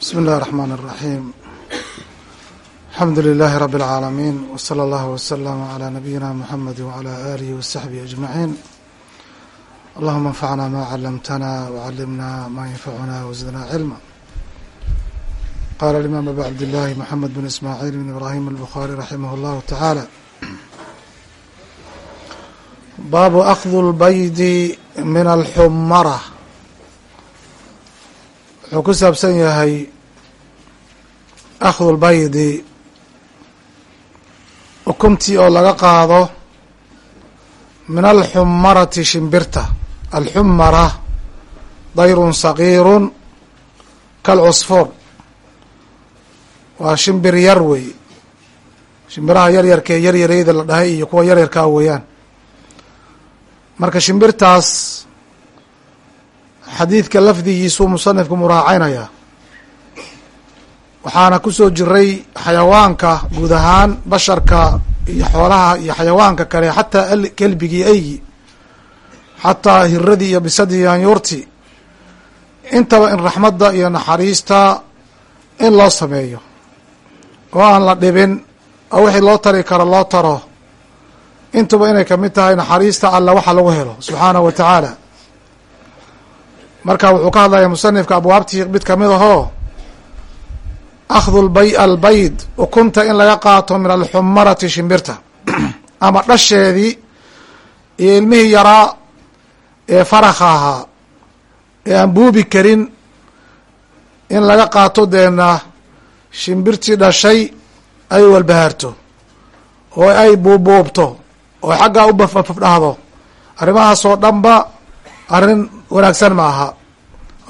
bismi illahi raxmaan raxiim alxamdu lilaahi rabi اlcaalamiin w sala allahu waslama calaa nabiyina muxamedi wcala aalihi wasaxbihi ajmaciin allahuma anfacna ma calamtana wcalimna ma yanfacuna wasdna cilma qala alimaam abu cabdillahi moxamed bin ismaaciil bin ibraahim albukhaari raximah llahu tacaala baabu akhdu lbaydi min alxumara wuxuu ku saabsan yahay akhdu lbaydi ukuntii oo laga qaado min alxumarati shimbirta. Alxumara dayrun sagiirun kalcusfuur waa shimbir yar wey. Shimbiraha yaryarka ee yaryareyda la dhahay iyo kuwa yaryarkaa weeyaan. Marka shimbirtaas xadiidka lafdigiisuu musanifku muraacaynaya waxaana ku soo jiray xayawaanka guud ahaan basharka iyo xoolaha iyo xayawaanka kale xataa kelbigii eygi xataa hiradii iyo bisadii iyo intaba in raxmadda iyo naxariista in loo sameeyo oo aan la dhibin oo wixii loo tari karo loo taro intuba inay ka mid tahay naxariista alla waxa lagu helo subxaanahu wa tacaala marka wuxuu ka hadlaya musanifka abwaabtii mid ka mid ahoo akhdu lbay albayd ukunta in laga qaato min alxumarati shimbirta ama dhasheedii iyo ilmihii yaraa ee farakha ahaa ee aan buubi karin in laga qaato deena shimbirtii dhashay ay walbahaarto oo ay buubuubto oo xaggaa u bafafdhahdo arrimahaasoo dhanba arrin wanaagsan ma aha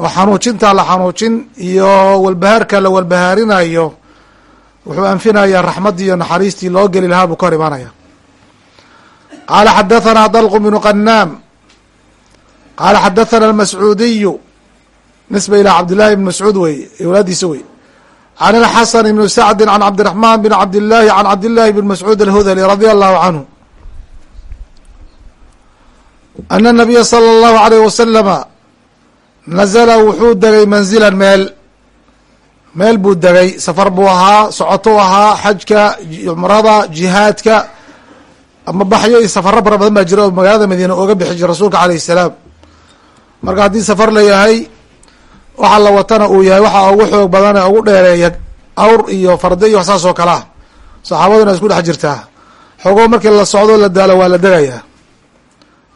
oo xanuujinta la xanuujin iyo walbahaarka la walbahaarinayo wuxuu anfinayaa raxmaddii iyo naxariistii loo geli lahaa buu ka hor imaanaya qaala xadathana dalq bnu qanaam qaala xadathana almascuudiyu. Nisba ilaa cabdillahi bn mascuud wey awlaadiisa wey. Can ilxasan ibni sacdi can cabdiraxman bn cabdillahi can cabdillahi bn mascuud alhudali radia allahu canhu ana nabiya sala allahu alayh wasalama nazala wuxuu degay manzilan meel meel buu degay safar buu ahaa socotou ahaa xajka cumrada jihaadka ama baxyo iyo safaro fara badan baa jira oo magaalada madiina ooga bixi jira rasuulka alayh salaam marka haddii safar layahay waxa la watana uu yahay waxa ugu xoog badane ugu dheereeya awr iyo farda iyo wax saas oo kale ah saxaabaduna isku dhex jirtaa xogo markii la socdo la daalo waa la degayaa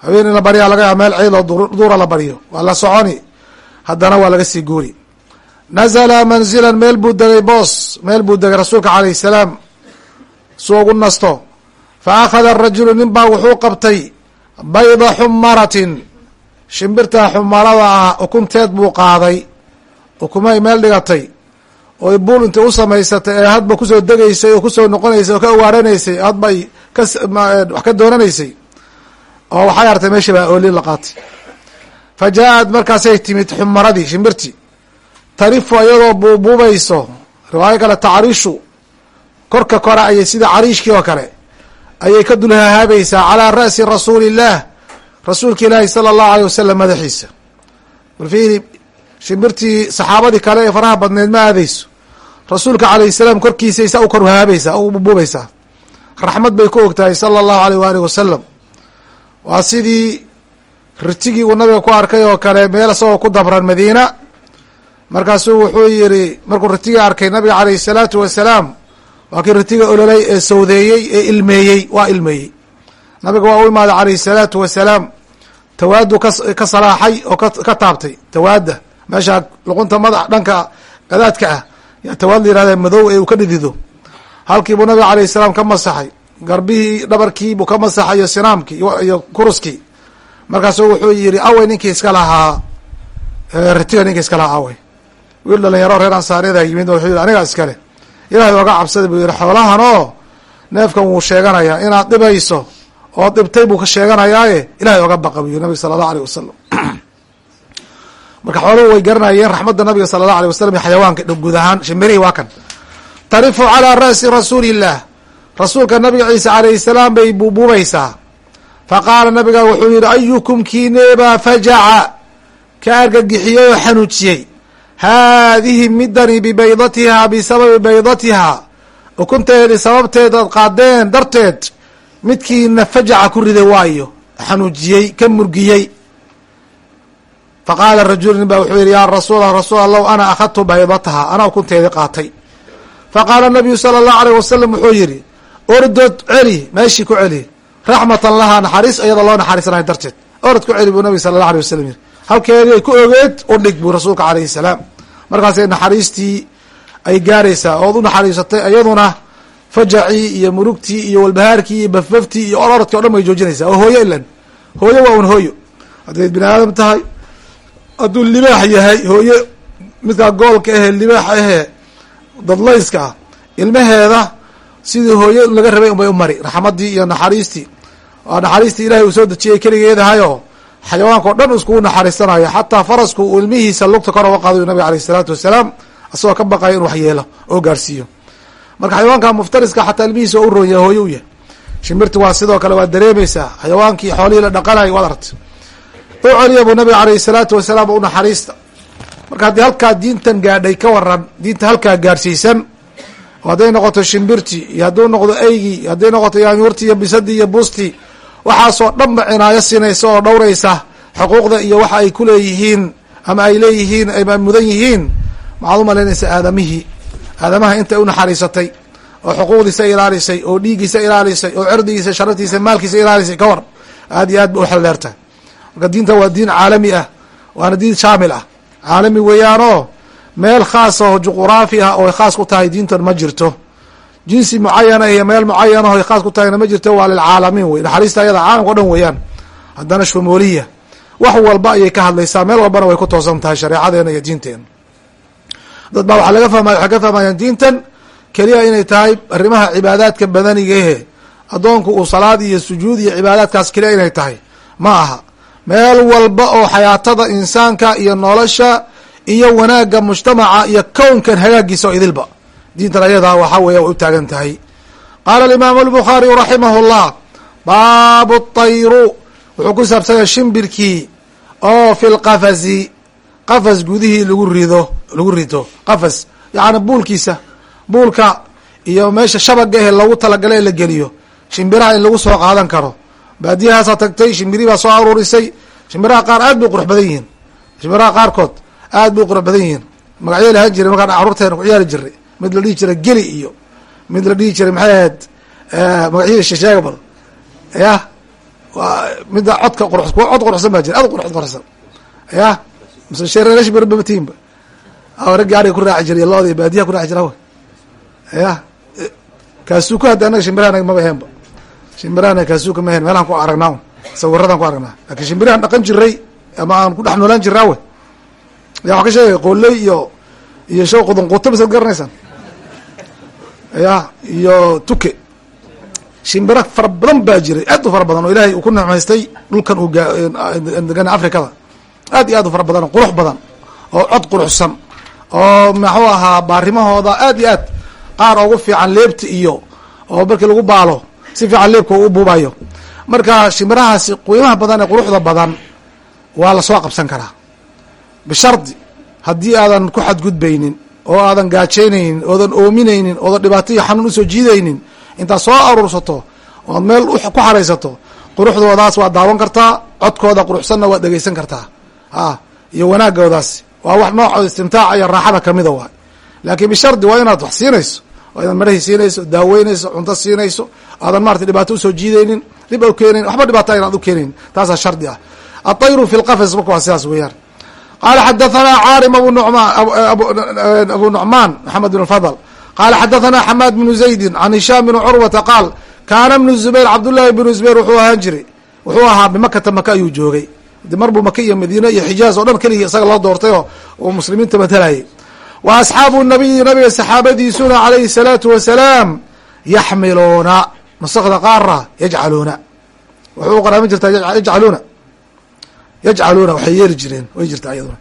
haween in la baryaa laga yaaba meel ciid oo duura la baryo waa la soconi. Haddana waa laga sii guuri. Nazala manzilan meel buu degay boos. Meel buu degay rasuulka calayh salaam. Suu ugu nasto. Fa akhada arajulu nin baa wuxuu qabtay bayda xumaratin shimbirta xumarada ah ukunteed buu qaaday. Ukumay meel dhigatay. Oo buul intay u samaysatay ee hadba ku soo degaysay oo ku soo noqonaysay oo ka awaaranaysay hadba ay kas wax ka doonanaysay oo waxay artay meesha baa ooli la qaatay. Fa jaa-ad markaasay timid xumaradii shimbirtii. Tarifu iyadoo buubuubayso riwaayo kale tacriishu. Korka kore ayay sida cariishkii oo kale ayay ka dulhahaabaysaa calaa ra'si rasuuli illaah rasuulka ilaahi sala allahu aleyh wasalam madaxiisa. Bal fiiri shimbirtii saxaabadii kale ee faraha badneed ma aadeyso rasuulka calayh salaam korkiisay saa u kor hahaabaysaa u buubuubaysaa. Raxmad bay ku ogtahay sala allahu aleyh waaalih wasalam waa sidii ritigii uu nabiga ku arkay oo kale meel isagoo ku dabran madiina. Markaasuu wuxuu yiri markuu ritigii arkay nabiga calayhi salaatu wasalaam waa kii ritiga ololay ee sawdeeyey ee ilmeeyey waa ilmeeyey. Nabiga waa u imaaday calayhi salaatu wasalaam tawaadu ka salaaxay oo ka taabtay. Tawaada meesha luqunta madax dhanka gadaadka ah. Yaa tawaad la yihahda madow ee uu ka dhidido. Halkiibuu nabiga alayh salaam ka masaxay garbihii dhabarkiibuu ka masaxay iyo sinaamkii iyo kuruskii. Markaasuu wuxuu yihi awey ninkii iska lahaa. Ritiga ninkii iska lahaa awey wiil dhalinyaro reer ansaariyada yimid wuxuu yihi anigaa iskale ilahay oga cabsada buu yihi xoolahan oo neefkan wuu sheeganayaa. Inaad dhibayso oo dhibtay buu ka sheeganayaaye. Ilahay oga baqa buu yihi nabiga sala allahu aleyh wasalam marka xooluhu way garanayeen raxmadda nabiga sala allahu alيh wasalam iyo xayawaanka guud ahaan shimirihii waa kan. Tarifu calaa ra'si rasuuli illah rasuulka nabiga ciise calayhi salaam bay buubuubaysaa faqaala nabiga wuxuu yihi ayukum kiineebaa fajaca. Ka argagixiyey oo xanuujiyey haadihi midani bibaydatihaa bisababi baydatihaa ukunteedii sababteed ood qaadeen darteed midkiina fajaca ku riday waayo. Xanuujiyey ka murgiyey. Faqaala rajulu nin ba wuxuu yihi yaa rasuul rasuul allahu ana akhadtu baydataha anaa ukunteedii qaatay. Faqaala nabiyu sala allahu alayh wasalam wuxuu yihi ordod celi meeshii ku celi. Raxmatan lahaa naxariis iyadoo loo naxariisanayo darteed. Orod ku celi buu nabiga sala allah alay wasalam yihi halkeedii ay ku ogeed u dhig buu rasuulka alayhi salaam. Markaasay naxariistii ay gaaraysaa ood u naxariisatay iyaduna fajacii iyo murugtii iyo walbahaarkii iyo bafbaftii iyo ororodkii o dhan bay joojinaysaa. Oo hooyo ilan hooyo waa un hooyo. Haddayd bini aadam tahay hadduu libaax yahay hooyo midkaa goolka ahe libaax ahe dadlayska ah ilmaheeda sidii hooyo laga rabay unbay u mari. Raxmadii iyo naxariistii. Waa naxariistii ilahay uu soo dejiyay keligeedahayoo xayawaanka o dhan iskugu naxariisanayo xataa farasku uu ilmihiisa lugta kor oga qaadayo nabiga aleyh isalaatu wasalaam isagoo ka baqayo in wax yeelo oo gaarsiiyo. Marka xayawaanka muftariska xataa ilmihiisa u roon yahay hooyo u yahay. Shimbirti waa sidoo kale waad dareemaysaa. Xayawaankii xoolihii la dhaqanayo waad aragtay u celiya buu nabiga aleyhi salaatu wasalaam u naxariista. Marka haddii halkaa diintan gaadhay ka waran diinta halkaa gaadhsiisan hadday noqoto shimbirti iyo hadduu noqdo eygii hadday noqoto yaanyuurti iyo bisadii iyo busti waxaasoo dhanba cinaayo sinaysa oo dhowraysa xuquuqda iyo waxa ay ku leeyihiin ama ay leeyihiin ama mudan yihiin maxaad u malaynaysa aadamihii. Aadamaha intay u naxariisatay oo xuquuqdiisa ilaalisay oo dhiiggiisa ilaalisay oo cirdigiisa sharaftiisa maalkiisa ilaalisay ka war aad iyo aad ba u xeldheertahay marka diinta waa diin caalami ah waana diin shaamil ah. Caalami weeyaanoo meel khaasa oo juquraafi ah oo khaas ku tahay diintan ma jirto. Jinsi mucayana iyo meel mucayana o khaas ku tahayna ma jirto waa lilcaalamiin wey naxariista ayada caalamka o dhan weeyaan. Haddana shumuuliya. Wax walba ayay ka hadlaysaa meel walbana way ku toosan tahay shareecadeena iyo diinteena dad baa waxaa laga fahmaya waxay ka fahmayaan diintan keliya inay tahay arrimaha cibaadaadka badanigahe. Addoonku uu salaad iyo sujuud iyo cibaadaadkaas keliya inay tahay. Ma aha. Meel walba oo xayaatada insaanka iyo nolosha iyo wanaagga mujtamaca iyo kownkan hagaagiisa oo idilba. Diintan ayadaa waxaa weeya way u taagan tahay. Qaala alimaamu albukhaariyu raximah llah baabu tayru wuxuu ku saabsanya shimbirkii oo fi lqafasi qafas gudihii lagu rido lagu rito. Qafas yacni buulkiisa buulka iyo meesha shabaga ehe loogu talagalay ee la geliyo. Shimbiraha in lagu soo qaadan karo. Baadiyahaasaa tagtay shimbirihii baa soo aruurisay. Shimbiraha qaar aad bay qurux badan yihiin. Shimbiraha qaarkood aad bay qurux badan yihiin. Magacyo lahaan jiray markaan caruurteena ku ciyaari jiray mid la dhihi jiray geli iyo mid la dhihi jiray maxay ahayd magacyadii shesheega bal. Yah midda codka qur kuwa cod quruxsan baa jira aad qurux quruxsan. Yah mise shereerash barbabatiinba raggi ariga ku raaci jiray looda baadiyaha ku raaci jira yah kaasuuka hadda anaga shimbirahan maba heenba shimbirahana kaasuuka ma heen meelahan ku aragnaa sawiradan ku aragnaa laakiin shimbirahan dhaqan jiray ama aan ku dhex noolaan jiraa we ya wax ka sheegay qooley iyo iyo show qudunquuta masaad garanaysaan ya iyo tuke. Shimbiro fara badan baa jiray aad u fara badan oo ilaahay uu ku necmaystay dhulkan uu degan afrikada. Aad iyo aad u fara badan oo qurux badan oo cod quruxsan oo maxuu ahaa baarimahooda aad iyo aad qaar ugu fiican leebta iyo oo markii lagu baalo si fiican leebka u buubayo marka shimbirahaasi qiimaha badan ee quruxda badan waa la soo qabsan karaa. Bishardi haddii aadan ku xadgudbaynin oo aadan gaajaynaynin oodan oominaynin oodan dhibaato iyo xanuun u soo jiidaynin intaad soo aruursato ood meel ku xaraysato quruxdoodaas waad daawan kartaa codkooda quruxsanna waad dhegeysan kartaa. A iyo wanaagoodaas waa wax noocooda istimtaaca iyo raaxada kamida waay. Laakiin bishardi waa inaad wax siinayso waa inaad marahii siinayso daaweynayso cunto siinayso aadan marata dhibaato u soo jiidaynin dhib keenayn waxba dhibaata inaad u keenayn taasaa shardi ah. Aطayru fi lqafs marka waa sidaas weeyaan qala xadathana caarim abu numaan abu nucmaan maxamed bn fadl qala xadathana xamaad bnu zaydi can hishaam bn curwata qaal kaana bnu zubayr cabdullahi bnu zubayr wuxuu ahaan jiray wuxuu ahaa bimakata maka ayuu joogay de mar buu maka iyo madiine iyo xijaaz oo dhan keligii isaga loo doortay oo uu muslimiinta matalayay wa asxaabu nabiyi nabiga saxaabadiisuna calayhi الsalaatu wasalaam yaxmiluuna nusakda qaara yajcaluuna wuxuu qaraamin jirtaa yajcaluuna yajcaluuna waxay yeeli jireen way jirtaa ayaduna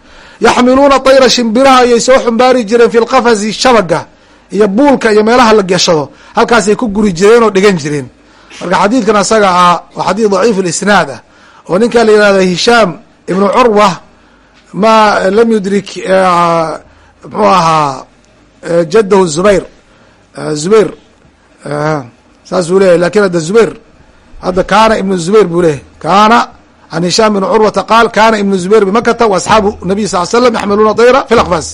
yaxmiluuna tayra shimbiraha ayay soo xumbaari jireen fi lqafasi shabaga iyo buulka iyo meelaha la gashado. Halkaasay ku guri jireen oo dhigan jireen. Marka xadiidkan asaga ah waa xadiid daciif lisnaad ah oo ninkaa la yihahda hishaam ibnu curwa ma lam yudrik mxuu ahaa jadahu zubayr zubayr saasuu leyahy laakiin hadda zubayr hadda kaana ibnu zubayr buu leyahy kaana an hishaam bn curwata qaal kana ibnu zubayr bimakata waasxaabu nabiy sal slam yaxmiluuna dayra fi lakfas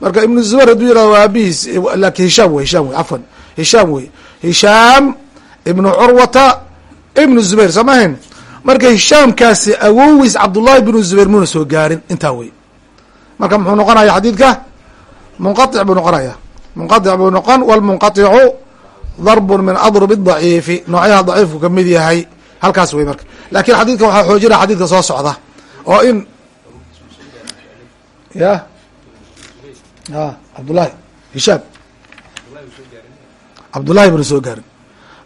marka ibnu zubayr hadduu yiraahdo waa aabihiis laakiin hishaam wey hishaam wey cafwan hishaam wey hishaam ibnu curwata ibnu zubayr soo mahayn marka hishaamkaasi awowiis cabdullaahi bnu zubayr muna soo gaarin intaa wey marka muxuu noqonaya xadiidka munqaic buu noqonaya munqaic buu noqon wlmunqaicu darbun min adrub daciifi noocyaha daciifku ka mid yahay halkaas wey marka. Lakin xadiidka waxaa xoojinaya xadiidka soo socda oo in ya? A cabdullahi hishaam cabdullahi buna soo gaarin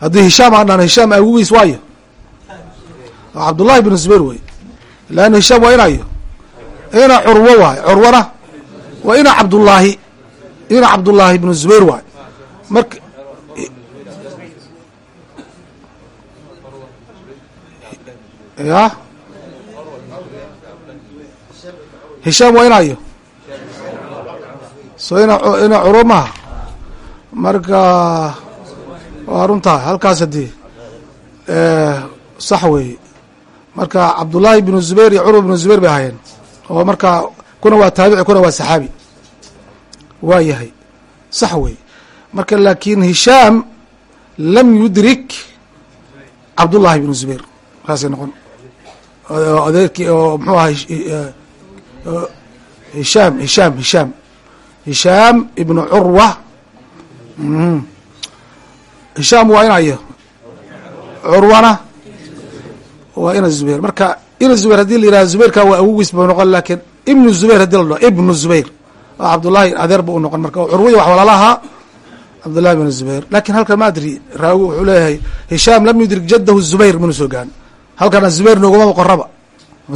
haddii hishaam aan dhahno hishaam awogiis waayo? Cabdullahi bnu zubayr wey leanna hishaam waa inayo ina curwo waay curwana waa ina cabdullaahi ina cabdullaahi bnu zubayr waay marka ya? Hishaam waa inayo so ina ina curwo maha marka waa runtahay halkaas haddii sax weeye marka cabdullaahi bnu zubayr iyo curwa bnu zubayr bay ahaayeen. Oo marka kuna waa taabici kuna waa saxaabi. Waa yahay. Sax wey. Marka laakin hishaam lam yudrik cabdullahi bnu zubayr. Markaasay noqon adeerkii oo mxuu aha hishaam hishaam hishaam. Hishaam ibnu curwa hishaam waa inayo curwana waa ina zubayr. Marka ina zubayr haddii la yihahdo zubayrka waa awogiis bu noqon laakiin ibnu zubayr haddii la dhaho ibnu zubayr. Cabdullahi adeer bu u marka curwaya wax walalahaa cabdullahi bn zubayr. Lakin halkan ma adri raawi wuxuu leeyahay hishaam lam yudrik jadahu zubayr muna soo gaan halkana zubayr noogumaba qoraba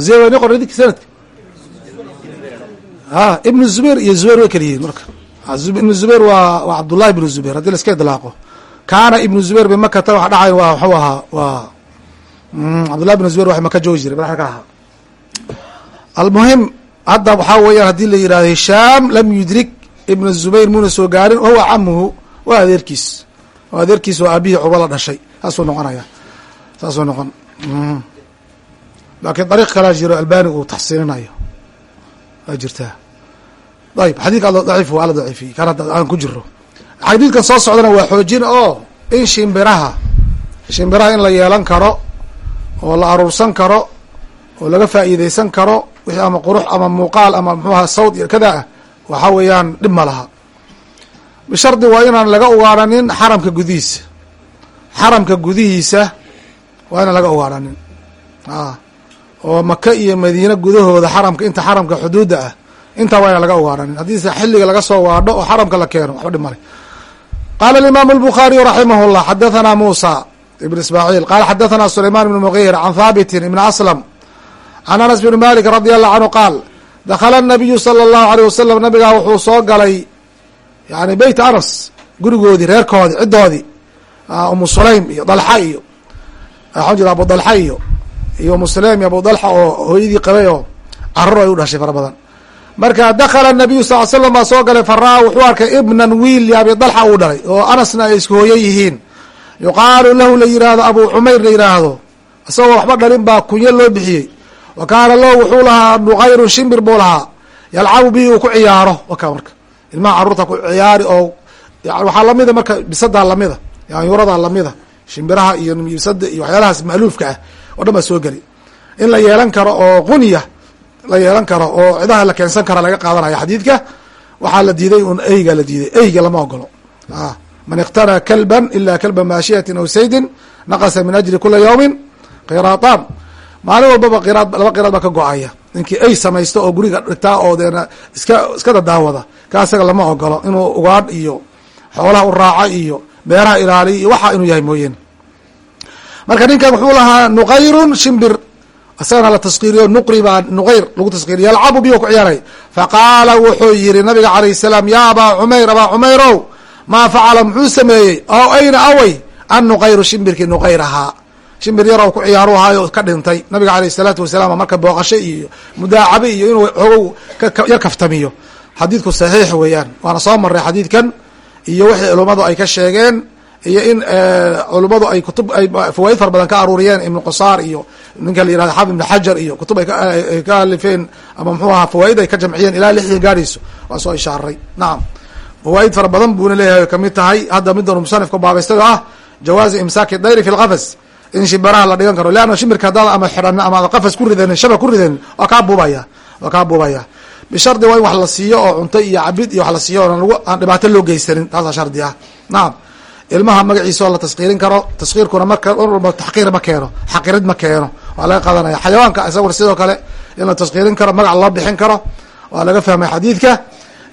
zubayr qorra dinki sanadka. A ibnu zubayr iyo zubayr way kala yihiin marka ibnu zubayr waa waa cabdullahi ibnu zubayr haddii la iska idlaaqo. Kaana ibnu zubayr bimakata waxa dhacay waa waxuu ahaa waa cabdullahi bn zubayr wax maka joogi jiray madaxa ka ahaa almuhim hadda waxaa weeyaan haddii la yihahdo hishaam lam yudrik ibna zubayr muna soo gaarin wahuwa camuhu waa adeerkiis. Waa adeerkiis oo aabihii curba la dhashay. Saasuu noqonaya. Saasuu noqon laakiin dariiq kalaa jiro albani uu taxsiininayo waa jirtaa. Ayb xadidka daciif waa la daciifiye kan hadda aan ku jiro xadiidkan soo socdana waa xoojin oo in shimbiraha shimbiraha in la yeelan karo oo la aruursan karo oo laga faa'iideysan karo wixii ama qurux ama muuqaal ama muxuaha sawd iyo kada ah waxaa weeyaan dhib ma laha. Bishardi waa inaan laga ugaadhanin xaramka gudihiisa. Xaramka gudihiisa waa inaan laga ugaadhanin. A oo maka iyo madiine gudahooda xaramka inta xaramka xuduudda ah intaa waa inaan laga ugaadhanin. Haddiise xilliga laga soo waadho oo xaramka la keeno waxba dhib male qaala alimaamu albukhaariyu raximah llah xadathana muusa ibn ismaaciil. Qaala xadathana sulayman ibn mughir can haabitin ibn aslam can anas bn malik radi allahu canhu qaal dakhala nabiyu sala allahu aleyh wasalam nabigaa wuxuu soo galay yani beyt anas gurigoodii reerkoodii ciddoodii umu sulaym iyo dalxa iyo waxaan jira abu dalxa iyo iyo umu sulaym iyo abu dalxa oo hooyadii qabay oo carur ay u dhashay fara badan. Marka dakhala nabiyu sal l slam baa soo galay faraa wuxuu arkay ibnan wiil abi dalxa uu dhalay oo anasna ay isku hooyo yihiin. Yuqaalu lahu la yihahdo abu xumayr la yidhaahdo isagoo waxba dhalin baa kunyo loo bixiyey. Wa kaana lahu wuxuu lahaa nuqayrun shimbir buu lahaa. Yalcabu bihi uu ku ciyaaro. Waka marka ilmaha carruurta ku ciyaari oo waxaa lamida marka bisadaa lamida yaanyuradaa lamida shimbiraha iyo bisada iyo waxyaalahaas ma'luufka ah oo dhan baa soo geli. In la yeelan karo oo qunya la yeelan karo oo cidaha la keensan kara laga qaadanaya xadiidka waxaa la diiday un eyga la diiday. Eyga lama ogolo man iqtanaa kalban ila kalba maashiyatin aw saydin naqasa min ajri kula yawmin qiraataan. Maalin walbaba laba qiraad baa ka go'aya. Ninkii ey samaysto oo guriga dhigtaa oo deena iska iska dadaawada ka asaga lama ogolo inuu ugaadh iyo xoolaha u raaca iyo beeraha ilaaliya iyo waxa inuu yahay mooyeen. Marka ninkan wuxuu lahaa nuqayrun shimbir. Isagana la taskiiriyo nuqri baa nuqayr lagu taskiriyo yalcabu biyu ku ciyaaray. Faqaala wuxuu yihi nabiga calayh salaam ya abaa cumayr abaa cumayrow maa facala muxuu sameeyey oo ayna awey an nuqayru shimbirkii nuqayr ahaa. Shimbir yaroo ku ciyaaru ahaayo ka dhintay. Nabiga aleyh isalaatu wasalaam marka booqasho iyo mudaacabe iyo inuu ogow yar kaftamiyo. Xadiidku saxiix weeyaan. Waana soo maray xadiidkan iyo wixii culummadu ay ka sheegeen iyo in culummadu ay kutub ay fawaaid fara badan ka aruuriyeen ibnu qusaar iyo ninka la yiraahdo xaafid ibn xajar iyo kutub ay ka alifeen ama muxuu ahaa fawaaid ay ka jamciyeen ilaa lixdii gaadhayso waa soo ishaaray. Nacam fawaaid fara badan buuna leeyahay ka mid tahay hadda midan musanifka baabaystay ah jawaazi imsaaki dayri fi lqafas in shimbiraha la dhigan karo leanna shimbirka haddaad ama xidhan ama qafas ku ridanin shaba ku ridanin waa kaa buubaya waa kaa buubaya bishardi waa in wax la siiyo oo cunto iyo cabid iyo wax la siiyo lagu aan dhibaato loo geysanin taasaa shardi ah. Nacam ilmaha magaciisa oo la taskiirin karo taskiirkuna marka mar walba taxqiir ma keeno xaqirid ma keeno. Waa laga qadanaya xayawaanka isaguna sidoo kale in la taskiirin karo magac loo bixin karo waa laga fahmay xadiidka.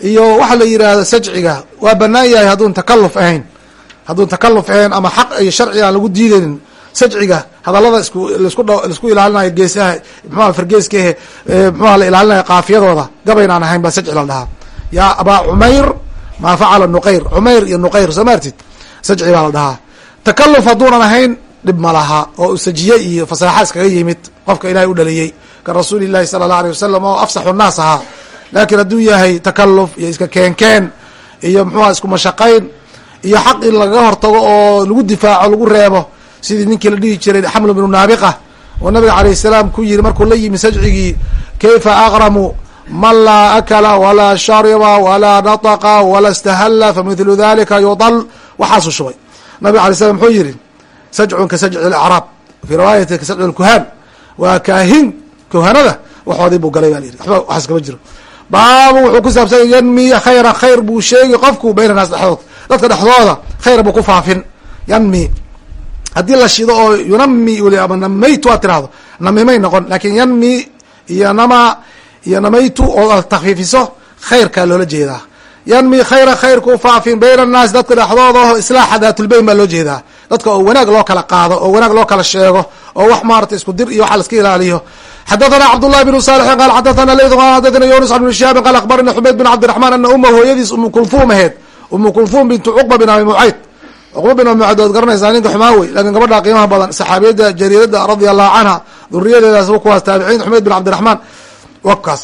Iyo waxa la yidhaahdo sajciga waa banaan yahay hadduun takaluf ahayn. Hadduun takaluf ahayn ama xaq iyo sharci aan lagu diidaynin sajciga hadallada isku ilaalinayo geesaha mxuha fargeeskahe mxuha la ilaalinayo kaafiyadooda gabayn aan ahayn baa sajci la dhahaa yaa abaa cumayr maa facala nuqayr. Cumayr iyo nuqayr soo maartid sajci baa la dhahaa. Takaluf hadduunan ahayn dhib ma laha oo usajiye iyo fasaaxa iskaga yimid. Qofka ilahay u dhaliyey. Ka rasuuli llahi sala allah alيh wasalam oo afsaxu naas ahaa. Laakiin hadduu yahay takaluf iyo iska keenkeen iyo mxuha isku mashaqayn iyo xaq in lagaga hortago oo lagu difaaco lagu reebo sidii ninkii la dhihi jiray xamlu bnu naabiqa oo nabiga alayh salaam ku yiri markuu la yimi sajcigii kayfa aqramu man laa akala walaa shariba walaa nataqa wala istahalla famithlu dalika yudal waxaasu shubay. Nabiga alay slam muxuu yihi sajcun ka sajci acraab fii riwaayati ka sajci lkuhaan waa kaahin kuhanada waxoodii buu galay ba la yihi waba waxaas kama jiro. Baabu wuxuu ku saabsanya yanmi khayra khayr buu sheegi qofku bayna dhexdood. Dadka dhexdooda khayr buu ku faafin. Yanmi haddii la shido oo yunami ama namaytu aad tirahdo namimay noqon laakiin yanmi iyo nama iyo namaytu oo takfiifiso khayrkaa loola jeedaa. Yanmi khayra khayr ku faafin bayna annaasi dadka dhexdooda oo islaaxa daatulbeyn baa loo jeedaa. Dadka oo wanaag loo kala qaado oo wanaag loo kala sheego oo wax maarata isku dir iyo waxa la iska ilaaliyo. Xadathana cabdullahi bnu salixin qaal xadathana leyt qal xadathana yunus an bn shihaabin qaal akhbarani xumayd bin cabdiraxmaan ana uma hooyadiis umu kulthum aheed. Umu kulthum bintu cuqba bin abi mucayd cuqba bin mucayd waad garanaysaa ninka xumaa wey laakiin gabadha qiimaha badan saxaabiyadda jariirada radia allahu canha duriyadeedaas kuwaas taabiciin xumayd bin cabdiraxmaan. Wakaas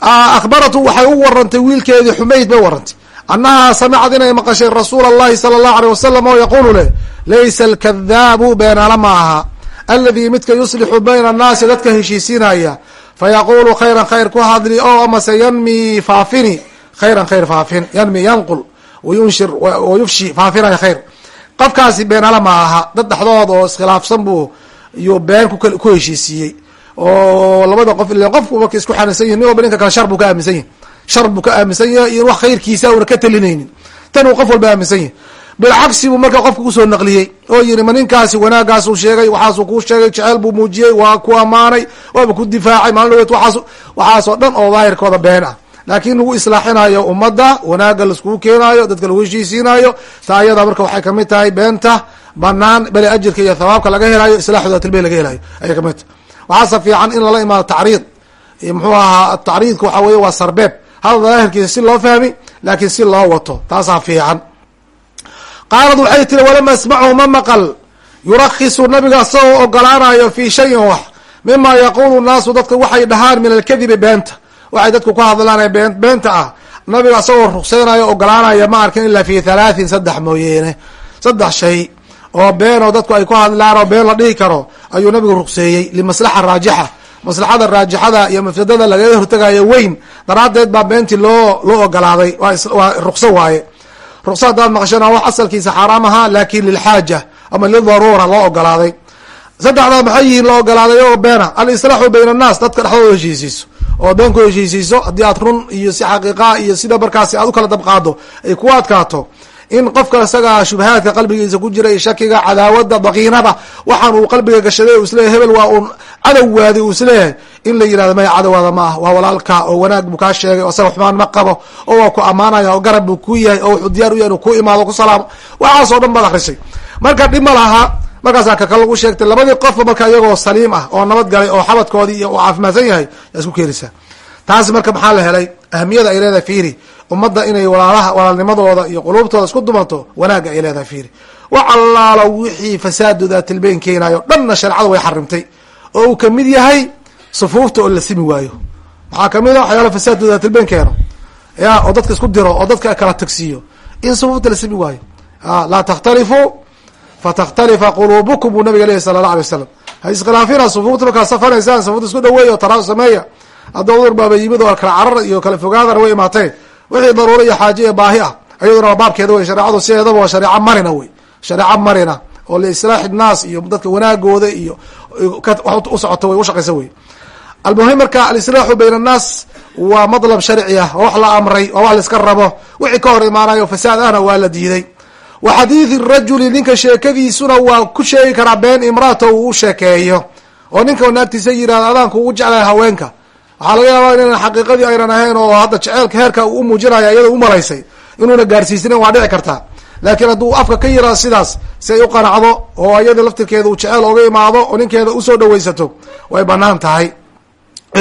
akhbaratu waxay u warantay wiilkeedii xumayd bay warantay annahaa samicad inay maqashay rasuula allahi sala allahu aleyh wasalam oo yaquulu leh laysa alkadaabu beenala ma aha. Aladii midka yuslixu bayna annaasi dadka heshiisinaya fayaqulu khayran khayr ku hadli o amase yanmi faafini. Khayran khayr faafin yanmi yanqul wayunshir wayufshi faafinaya khayr qofkaasi beenala ma aha. Dad dhexdood oo iskhilaafsan buu iyuu been ku heshiisiiyey oo labada qof ila qofku marka isku xanisan yihiin nin ninka kale shar buu ka aaminsan yahi shar buu ka aaminsan yahay iyo wax khayrkiisa una ka telinaynin tan uu qof walba aaminsan yahi bilcagsi buu marka qofka ku soo naqliyey oo yiri ma ninkaasi wanaagaasuu sheegay waxaasuu kuu sheegay jeceyl buu muujiyey waa ku ammaanay waaba ku difaacay maalin dhaweed waaas waxaasoo dhan oo daahirkooda been ah laakiin lagu islaaxinayo ummadda wanaagga laiskugu keenaayo dadka lagu heshiisiinayo taa ayada marka waxay ka mid tahay beenta banaan bale ajirka iyo thawaabka laga helayo islaaxu daatilbey laga helayo ayay ka mid tahay. Waxaase fiican in lala imaado tacriid. Muxuu ahaa tacriidka waxa weye waa sarbeeb. Hada daahirkiisa si loo fahmi laakiin si loo wato. Taasaa fiican. Qaalad waxay tiri walama asmachu ma maqal? Yurakisu nabiga isagoo ogolaanayo fi shayin wax. Mima yaqulu naasu dadka waxay dhahaan min alkadibi beenta waxay dadku ku hadlaan been beenta ah. Nabiga isagoo rukseynayo ogolaanaya ma arkin ilaa fi halaatin saddex mooyeene saddex shay. Oo been oo dadku ay ku hadlaan oo been la dhihi karo ayuu nabigu rukseeyey limaslaxa raajixa. Maslaxada raajixada iyo mafsadada lagaga hortagayo weyn daraaddeed baa beentii loo loo ogolaaday. Waa rukso waaye. Rukso haddaad maqashana wax asalkiisa xaaraam ahaa laakiin lilxaaja ama lidaruura loo ogolaaday. Saddexdaa maxay yihiin loo ogolaaday? Oo beena alislaaxu bayna annaas dadka dhexdooda heshiisiiso oo been ku heshiisiiso haddii aad run iyo si xaqiiqa iyo sida markaasi aad u kala dabqaado ay ku adkaato in qofka isaga shubahaadka qalbigiisa ku jira iyo shakiga cadaawada daqiinada waxaan uu qalbiga gashaday isleeyahy hebel waa uun cadowwaadi uu is leeyahay in la yihahdo maya cadowwaada ma ah waa walaalka oo wanaag buu kaa sheegay oo isaga xumaan ma qabo oo waa ku ammaanaya oo garab buu ku yahay oo wuxuu diyaar u yahay inuu ku imaado ku salaamo waxaasoo dhan baad akrisay marka dhib ma laha markaasaa kaka lagu sheegtay labadii qofba marka iyagoo saliim ah oo nabad galay oo xabadkoodii iyo caafimaadsan yahay yaa isku keenaysaa taasi marka maxaa la helay? Ahamiyada ay leedahay fiiri. Ummadda inay walaalaha walaalnimadooda iyo quluubtooda isku dumanto wanaagga ay leedahay fiiri. Wax allaala wixii fasaadu daatilbeyn keenayo dhanna shareecadu way xarimtay. Oo uu ka mid yahay sufuufta oo la simi waayo. Maxaa ka mid a waxyaala fasaadu daatilbeyn keeno. Ya oo dadka isku diro oo dadka kala tagsiiyo. In sufuufta la simi waayo. Laa takhtalifuu fatakhtalifa quluubukum buu nabiga leyahy sala allah alay wasalam ha iskhilaafina sufuufta markaad safanaysaan sufuufta isku dhaweey o taraa sameeya hadda udur baaba yimid oo kala carar iyo kala fogaadana way imaateen wixii daruuro iyo xaaje iyo baahi ah ayaduna baabkeeda wey shareecadu sideedaba waa shareeco marina wey shareeco marina oo liislaaxi nnaas iyo dadka wanaagooda iyo u socoto way ushaqaysa wey almuhim marka alislaaxu bayna annaas waa madlab sharci ah oo wax la amray oo wax la rabo wixii ka hor imaanayo fasaad ahna waa la diiday wa xadiidi rajuli ninka sheekadiisuna waa ku sheegi karaa been imraata uu u sheekeeyo. Oo ninka naagtiisa yiraahdo adaanku ugu jeclahay haweenka. Waxaa laga yaabaa inaynan xaqiiqadii aynan ahayn oo hadda jeceelka heerka uu umuujinaya iyada umalaysay inuuna gaarsiisinin waa dhici kartaa. Laakiin hadduu afka ka yiraado sidaas si ay u qanacdo oo iyada laftirkeeda uu jeceel oga imaado oo ninkeeda u soo dhawaysato way bannaan tahay.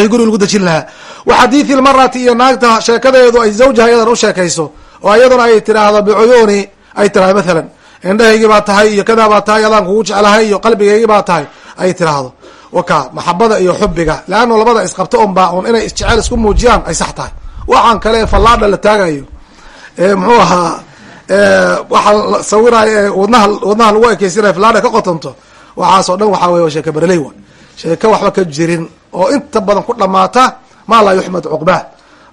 Guri lagu dejin lahaa. Wa xadiidi lmarati iyo naagta sheekadeedu ay zawjaha iyadan u sheekayso oo iyaduna ay tiraahdo bicuyuuni ay tiraahdo mathalan indhahaygii baa tahay iyo kadaa baa tahay adaan kugu jeclahay iyo qalbigaygii baa tahay ay tiraahdo. Waka maxabada iyo xubiga leanna labada isqabto un baa un inay isjeceel isku muujiyaan ay sax tahay. Waxaan kale fallaadha la taagayo muxuu ahaa waxaa sawirayo wadnaha wadnaha lagu ekeysinayo fallaadha ka qotonto. Waxaasoo dhan waxaa wey sheeke bereley wa sheeke waxba ka jirin oo inta badan ku dhamaata maa laa yuxmad cuqbah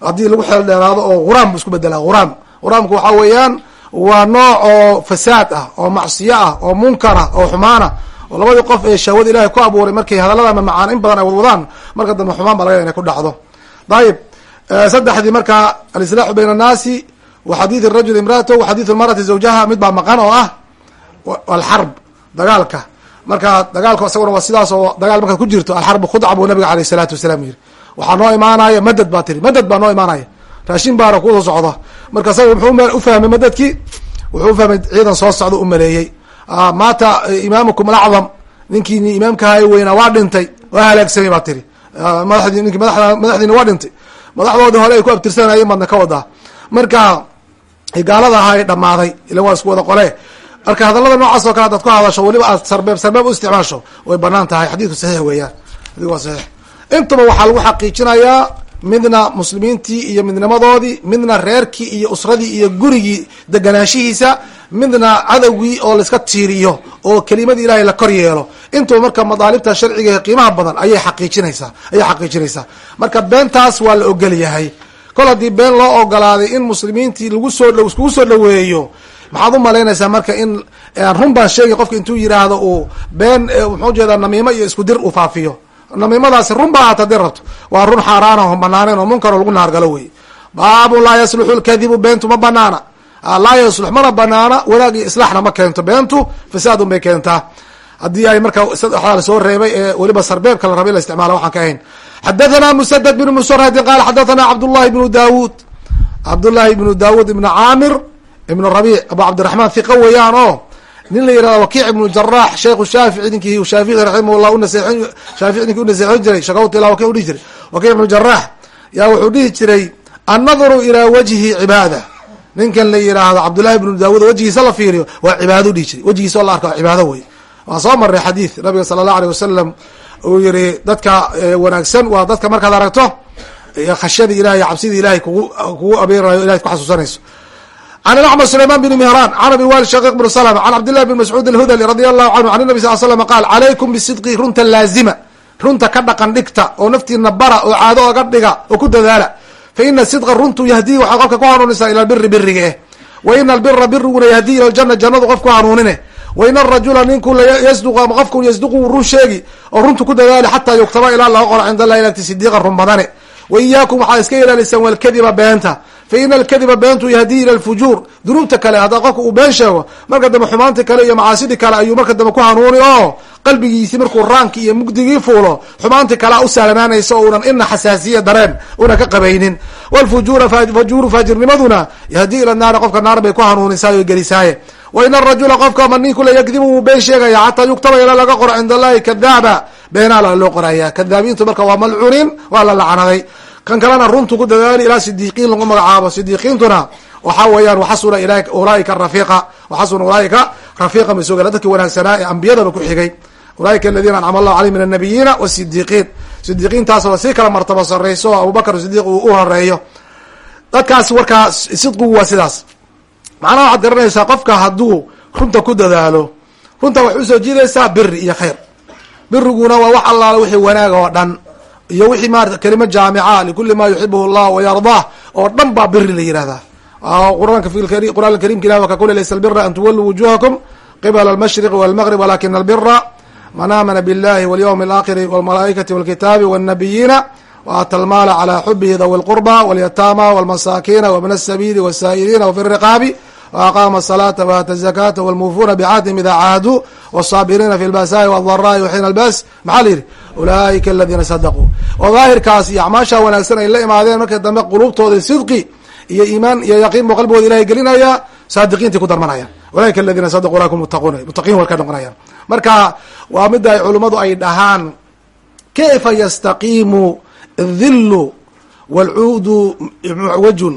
haddii lagu xeel dheeraado oo quraam bu isku bedelaa quraam quraamku waxaa weeyaan waa nooc oo fasaad ah oo macsiyo ah oo munkara oo xumaana oo labadii qof ee shahwada ilahay ku abuuray markay hadallada mamacaan in badan ay wadwadaan marka dambe xumaan ba laga inay ku dhacdo. Dayib saddexdii marka alislaaxu bayna annaasi wa xadiid rajul imraatahu wa xadiid lmarati zawjaha mid baa maqan oo ah alxarb dagaalka. Marka dagaalka isaguna waa sidaas oo dagaal markaad ku jirto alxarbu khudca buu nabiga aleyh isalaatu wasalaam yiri waxaa noo imaanaya madad baa tiri madad baa noo imaanaya raashin baana ku soo socda. Marka isaga muxuu ufahmay madadkii wuxuu ufahmay ciidan soo socda u maleeyey. Maata imaamukum alacdam ninkiini imaamkahay weynaa waa dhintay waa halaagsamay baa tiri. Madaxdi ninki mada madaxdiina waa dhintay. Madaxdoodii hore ay ku abtirsanayeen baadna ka wadaa. Marka gaalada ahaa ay dhamaaday ilan waa isku wada qole marka hadalada noocaas oo kale hadaad ku hadasho weliba aad sarbeeb sarbeeb u isticmaasho way bannaan tahay. Xadiidku saxiix weeyaan. Xadiku waa saxiix. Intaba waxaa lagu xaqiijinayaa midna muslimiintii iyo midnimadoodii midna reerkii iyo usradii iyo gurigii deganaanshihiisa midna cadowgii oo laiska tiiriyo oo kelimadii ilahay la kor yeelo. Intuba marka madaalibta sharciga qiimaha badan ayay xaqiijinaysaa ayay xaqiijinaysaa. Marka beentaas waa la ogol yahay. Kol haddii been loo ogolaaday in muslimiintii lagu soo iskugu soo dhaweeyo maxaad u malaynaysaa marka in run baan sheegay qofka intuu yiraahdo uu been muxuu jeedaa namiimo iyo isku dir uu faafiyo namiimadaasi run ba ahaata haddii rabto waa run xaaraana on banaanayn oo munkar oo lagu naargalo wey baabun laa yasluxu lkadibu beentu ma banaana. Laa yaslux mana banaana wanaag iyo islaaxna ma keento beentu fasaadun bay keentaa. Haddii ay marka waxaa la soo reebay ee weliba sarbeebka la rabay in la isticmaala waxaan ka ahayn. Xadathana musadad bn musradin qala xadathana cabdullahi bnu daawud cabdullahi ibnu daawud ibnu caamir ibnu rabic abu cabdiraxmaan hiqa weeyaan oo nin la yihahdo wakiic ibnu jarax sheikhu shaafici ninkii shaafici raximahullah shaafici ninkii unaseexin jiray shakawta ila wakic udhihi jiray. Wakiic ibnu jarax yaa wuxuu dhihi jiray annadru ilaa wajhi cibaada. Ninkan la yiraahdo cabdullahi ibnu daawud wajigiisa la fiiriyo waa cibaado dhihi jiray. Wejigiisa oo la arka waa cibaado wey waan soo maray xadiid nabiga sala allahu aleyh wasalam uu yihi dadka wanaagsan waa dadka markaad aragto khashyadii ilahay iyo cabsidii ilahay kugu kugu abeerayo ilahay ku xasuusanayso can acmar sulayman bn mihran can abi wali shaqiq bn slm can cabdillahi bn mascuud alhudali radi allahu canhu an nabi sal slam qaal calaykum bisidqi runta laazima runta ka dhaqan dhigta oo naftiina bara oo caado oga dhiga oo ku dadaala fa ina sidqa runtu yahdii waxaa qofka ku hanuunisaa ila biri biriga eh wa ina albira biriguna yahdii ila ljana jannadu qof ku hanuunine wa ina arajula ninku yasduq ama qofku yasduqu run sheegi oo runtu ku dadaali xataa yuktaba ilaa laga qoro cinda allahi ilati sidiiqan run badane wa iyaakum waxaa iska ilaalisaan walkadiba beenta fa ina alkadiba beentu yahdii ila lfujuur dunuubta kale haddaa qofka uu been sheego marka dambe xumaanti kale iyo macaasidii kale ayuu marka dambe ku hanuuni oo qalbigiisi markuu raanki iyo mugdigii fuulo xumaanti kalea u sahlanaanaysa oo unan ina xasaasiya dareen una ka qabaynin. Wlfujuura fajuuru faajirnimaduna yahdii ila naari qofka naar bay ku hanuunisaay o gelisaaye. Wa ina arajula qofka ma ninku la yakdibu wuu been sheegaya xataa yuktaba ilaa laga qoro cinda allahi kadaaba beenaala loo qoraya kadaabiintu marka waa malcuuniin waa kan kalena runtu ku dadaali ilaa sidiiqiin lagu magacaabo. Sidiiqiintuna waxaa weeyaan waxasuna ulaaika rafiiqa waxasuna ulaaika rafiiqa masooga dadki wanaagsanaa ee ambiyadaba ku xigay. Ulaaika aladiina ancama allahu caleyhim min annabiyiina wasidiiqiin sidiiqiintaasoo sii kala martabo sareyso o abubakr sidiiq uu u horeeyo dadkaas warkaa sidqigu waa sidaas. Macnaha waxaad garanaysaa qofka hadduu runta ku dadaalo runta waxay u soo jiidaysaa biri iyo khayr. Biriguna waa wax allaala wixii wanaag oo dhan iyo wixii maarata kelima jaamica likuli ma yuxibuhu llah wayardaah oo dhan baa biri la yihahdaa quraanka qur'aan karimka ilah waka kuli laysa albira an tuwaluu wujuhakum qibla almashriqi walmaqrib walakina albira man aamana biاllahi walyawmi alaakhiri walmalaa'ikati walkitaabi walnabiyiina waata almaala calى xubihi dawi lqurba walyataama walmasaakiina wabna asabiili wasaa'iliina wafi riqaabi وأqاma الصلاaةa وآtى الزakاةa والmufuna bchdهm ida caahaduu والصاabiriina fi الbأساءi والضراءi وxiina الbأس maxaa la yihi ulaaئika اladina sadquu oo daahirkaas iyo acmaasha wanaagsan ay la imaadeen markay dambe qulubtooda sidqi iyo iimaan iyo yaqiin buu qalbigooda ilahay gelinaya saadiqiintii ku darmanayaan ulaaika aladina sadquu lakum mutaqun mutaqiin war ka noqonayaan marka waa mida ay culummadu ay dhahaan kayfa yastaqiimu الdhilu wاlcuudu mucwajun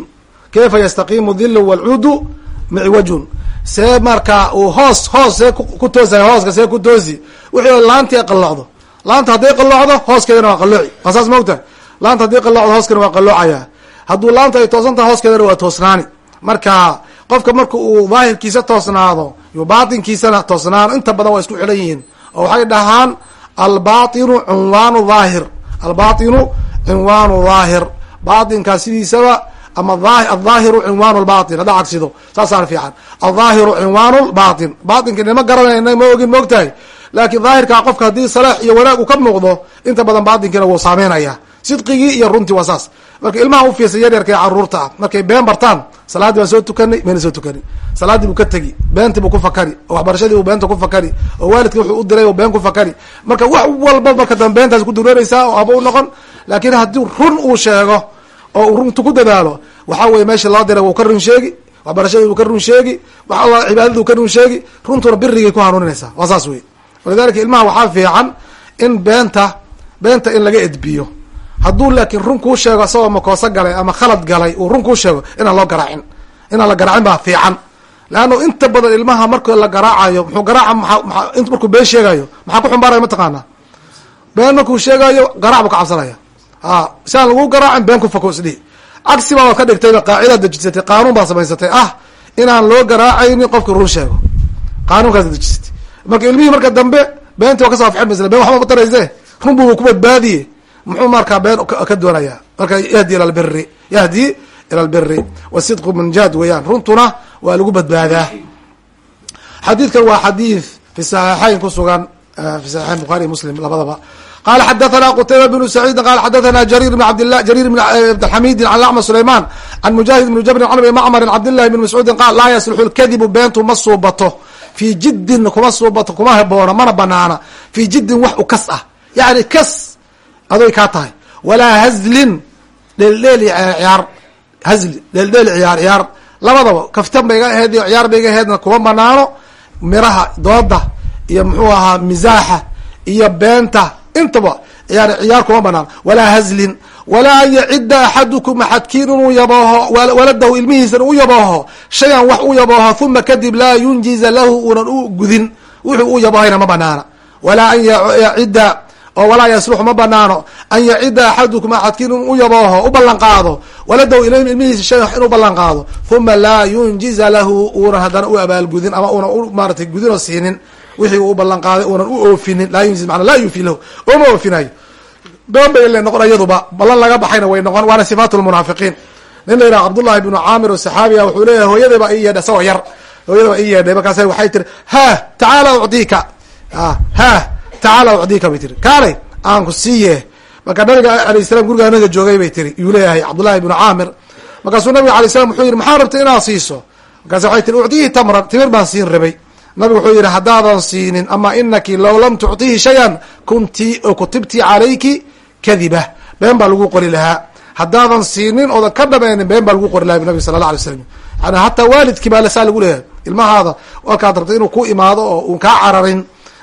kayfa yastaqiimu dhilu wاlcuudu micwajun see marka uu hoos hoos see ku toosay hooska see ku toosi wixii laantii qalocdo laanta hadday qalocdo hooskeedana waa qalooci waa saas maogtahay laanta hadday qalocdo hooskana waa qaloocaya hadduu laanta ay toosan tahay hooskeedana waa toosnaani. Marka qofka marka uu daahirkiisa toosnaado yo baatinkiisana toosnaano inta badan waa isku xidhan yihiin. Oo waxay dhahaan albainu cinwaanu dhaahir albainu cinwaanu dhaahir baatinkaa sidiisaba ama alaahiru cinwaan lbain haddaa cagsido saasaan fiican. Alaahiru cinwaan bain bainka inama garanayna ma ogin maogtahay laakiin daahirkaa qofka haddii salaax iyo wanaag uu ka muuqdo inta badan batinkiina wuu saameynaya sidqigii iyo runtii waa saas. Marka ilmaha ufiirsa yaryarka ee carruurta ah. Markay been bartaan salaadii baan soo tukanay mayna soo tukanin salaadii buu ka tegi beentii buu ku fakari oo waxbarashadii buu beenta ku fakari oo waalidkii wuxuu u diray oo been ku fakari. Marka wax walba marka dambeyntaas ku duroonaysaa oo aba u noqon. Laakiin haddii run uu sheego oo uu runta ku dadaalo. Waxaa weye meesha loo diray wuu ka run sheegi waxbarashadii wuu ka run sheegi wax alla cibaadadii u ka run sheegi. Runtuna birigay ku hanuuninaysaa. Waa saas wey walidalika ilmaha waxaa fiican in beenta beenta in laga edbiyo. Hadduu laakiin run kuu sheego isagoo makooso galay ama khalad galay uu run kuu sheego inaan loo garaacin. Inaan la garaacin baa fiican. Leanna inta badan ilmaha marka la garaacayo muxuu garaaca markuu been sheegayo maxaa ku xumbaaraya mataqaanaa been markuu sheegayo garaac buu ka cabsanaya a si aan lagu garaacin been ku fako isdhihi baa waad ka dhigtayba qaacidaad dejisatay qaanuun baa samaysatay. Ah inaan loo garaacaynin qofki run sheego. Qaanuunkaas dejisatay. Marka ilmihii marka dambe beenti waa ka soo afxin masle ben waxba matarayse run buu ku badbaadiye muxuu markaa been ka doonaya? Marka yahdi ila yahdi ila lbiri wasidqu manjaad weeyaan. Runtuna waa lagu badbaadaa. Xadiidkan waa xadiid fi saxiixayn kusugan fi saxiixayn bukhari muslim labadaba qala xadathana qtayba bnu saciidi qala xadathana jarir bn abdlah jarir bn cabdilxamidin an lacma sulayman can mujaahid bn jabrin can abi macmarin cabdillahi bn mascuudin qaal laa yaslixu lkadibu beentu ma suubato fii jiddin kuma suubato kuma haboona mana banaana fii jiddin wax u kas ah yani kas adoy kaa tahay walaa hazlin dheeldheeli ciyaar hazli dheeldheeli ciyaar ciyaar labadaba kaftan ba iga aheed iyo ciyaar ba iga aheedna kuma banaano miraha dooda iyo muxuu ahaa misaaxa iyo beenta intaba ciyaar ciyaar kuma banaan. Walaa hazlin walaa an yacida axadukum axadkiin inuu yabooho waladahu ilmihiisan u yabooho shayan wax u yabooho uma kadib laa yunjiza lahu unan u gudin. Wuxuu u yaboohayna ma banaana. Walaa an yacida oo walaa yasluxu ma banaano. An yacida axadukum axadkiin in u yabooho u ballan qaado. Waladahu ilmihiisa shayan inuu ballan uma laa yunjiza lahu uunan haddana u abaalgudin ama unan u maaratay gudinoo siinin wixii uu ballan qaaday uunan u oofinin laa yunjiz maana laa yuufi lahu. Ooma oofinayo been bay le noqon iyaduba. Ballan laga baxayna way noqon waana sifaat lmunaafiqiin nin la yidhaha cabdullahi bnu caamir oo saxaabiga wuxuu leeyahay hooyaday baa ii yeedhay isagoo yar. Hooyada baa ii yeedhay markaasa waxay tiri ha tacaala ucdiika. Ha tacaala ucdiika bay tiri kaalay aan ku siiye. Marka nabiga alayh salam guriga anaga joogay bay tiri yuu leeyahay cabdullahi bnu caamir. Markaasuu nabiga alay slam wuxuu yihi maxaa rabtay inaad siiso? Markaasa waxay tiri ucdihi tamran timir baan siin rabay nabigu wuxuu yihi haddaadan siinin ama inaki low lam tucطihi shayan kunti kutibti calayki kadiba. Been baa lagu qori lahaa. Haddaadan siinin oodan ka dhameynin been baa lagu qori laha nabig sala la alay slam yani hataa waalidkii baa saa lagu leeyahay. Ilmahaada warkaad rabtay inuu ku imaado oo un kaa cararin.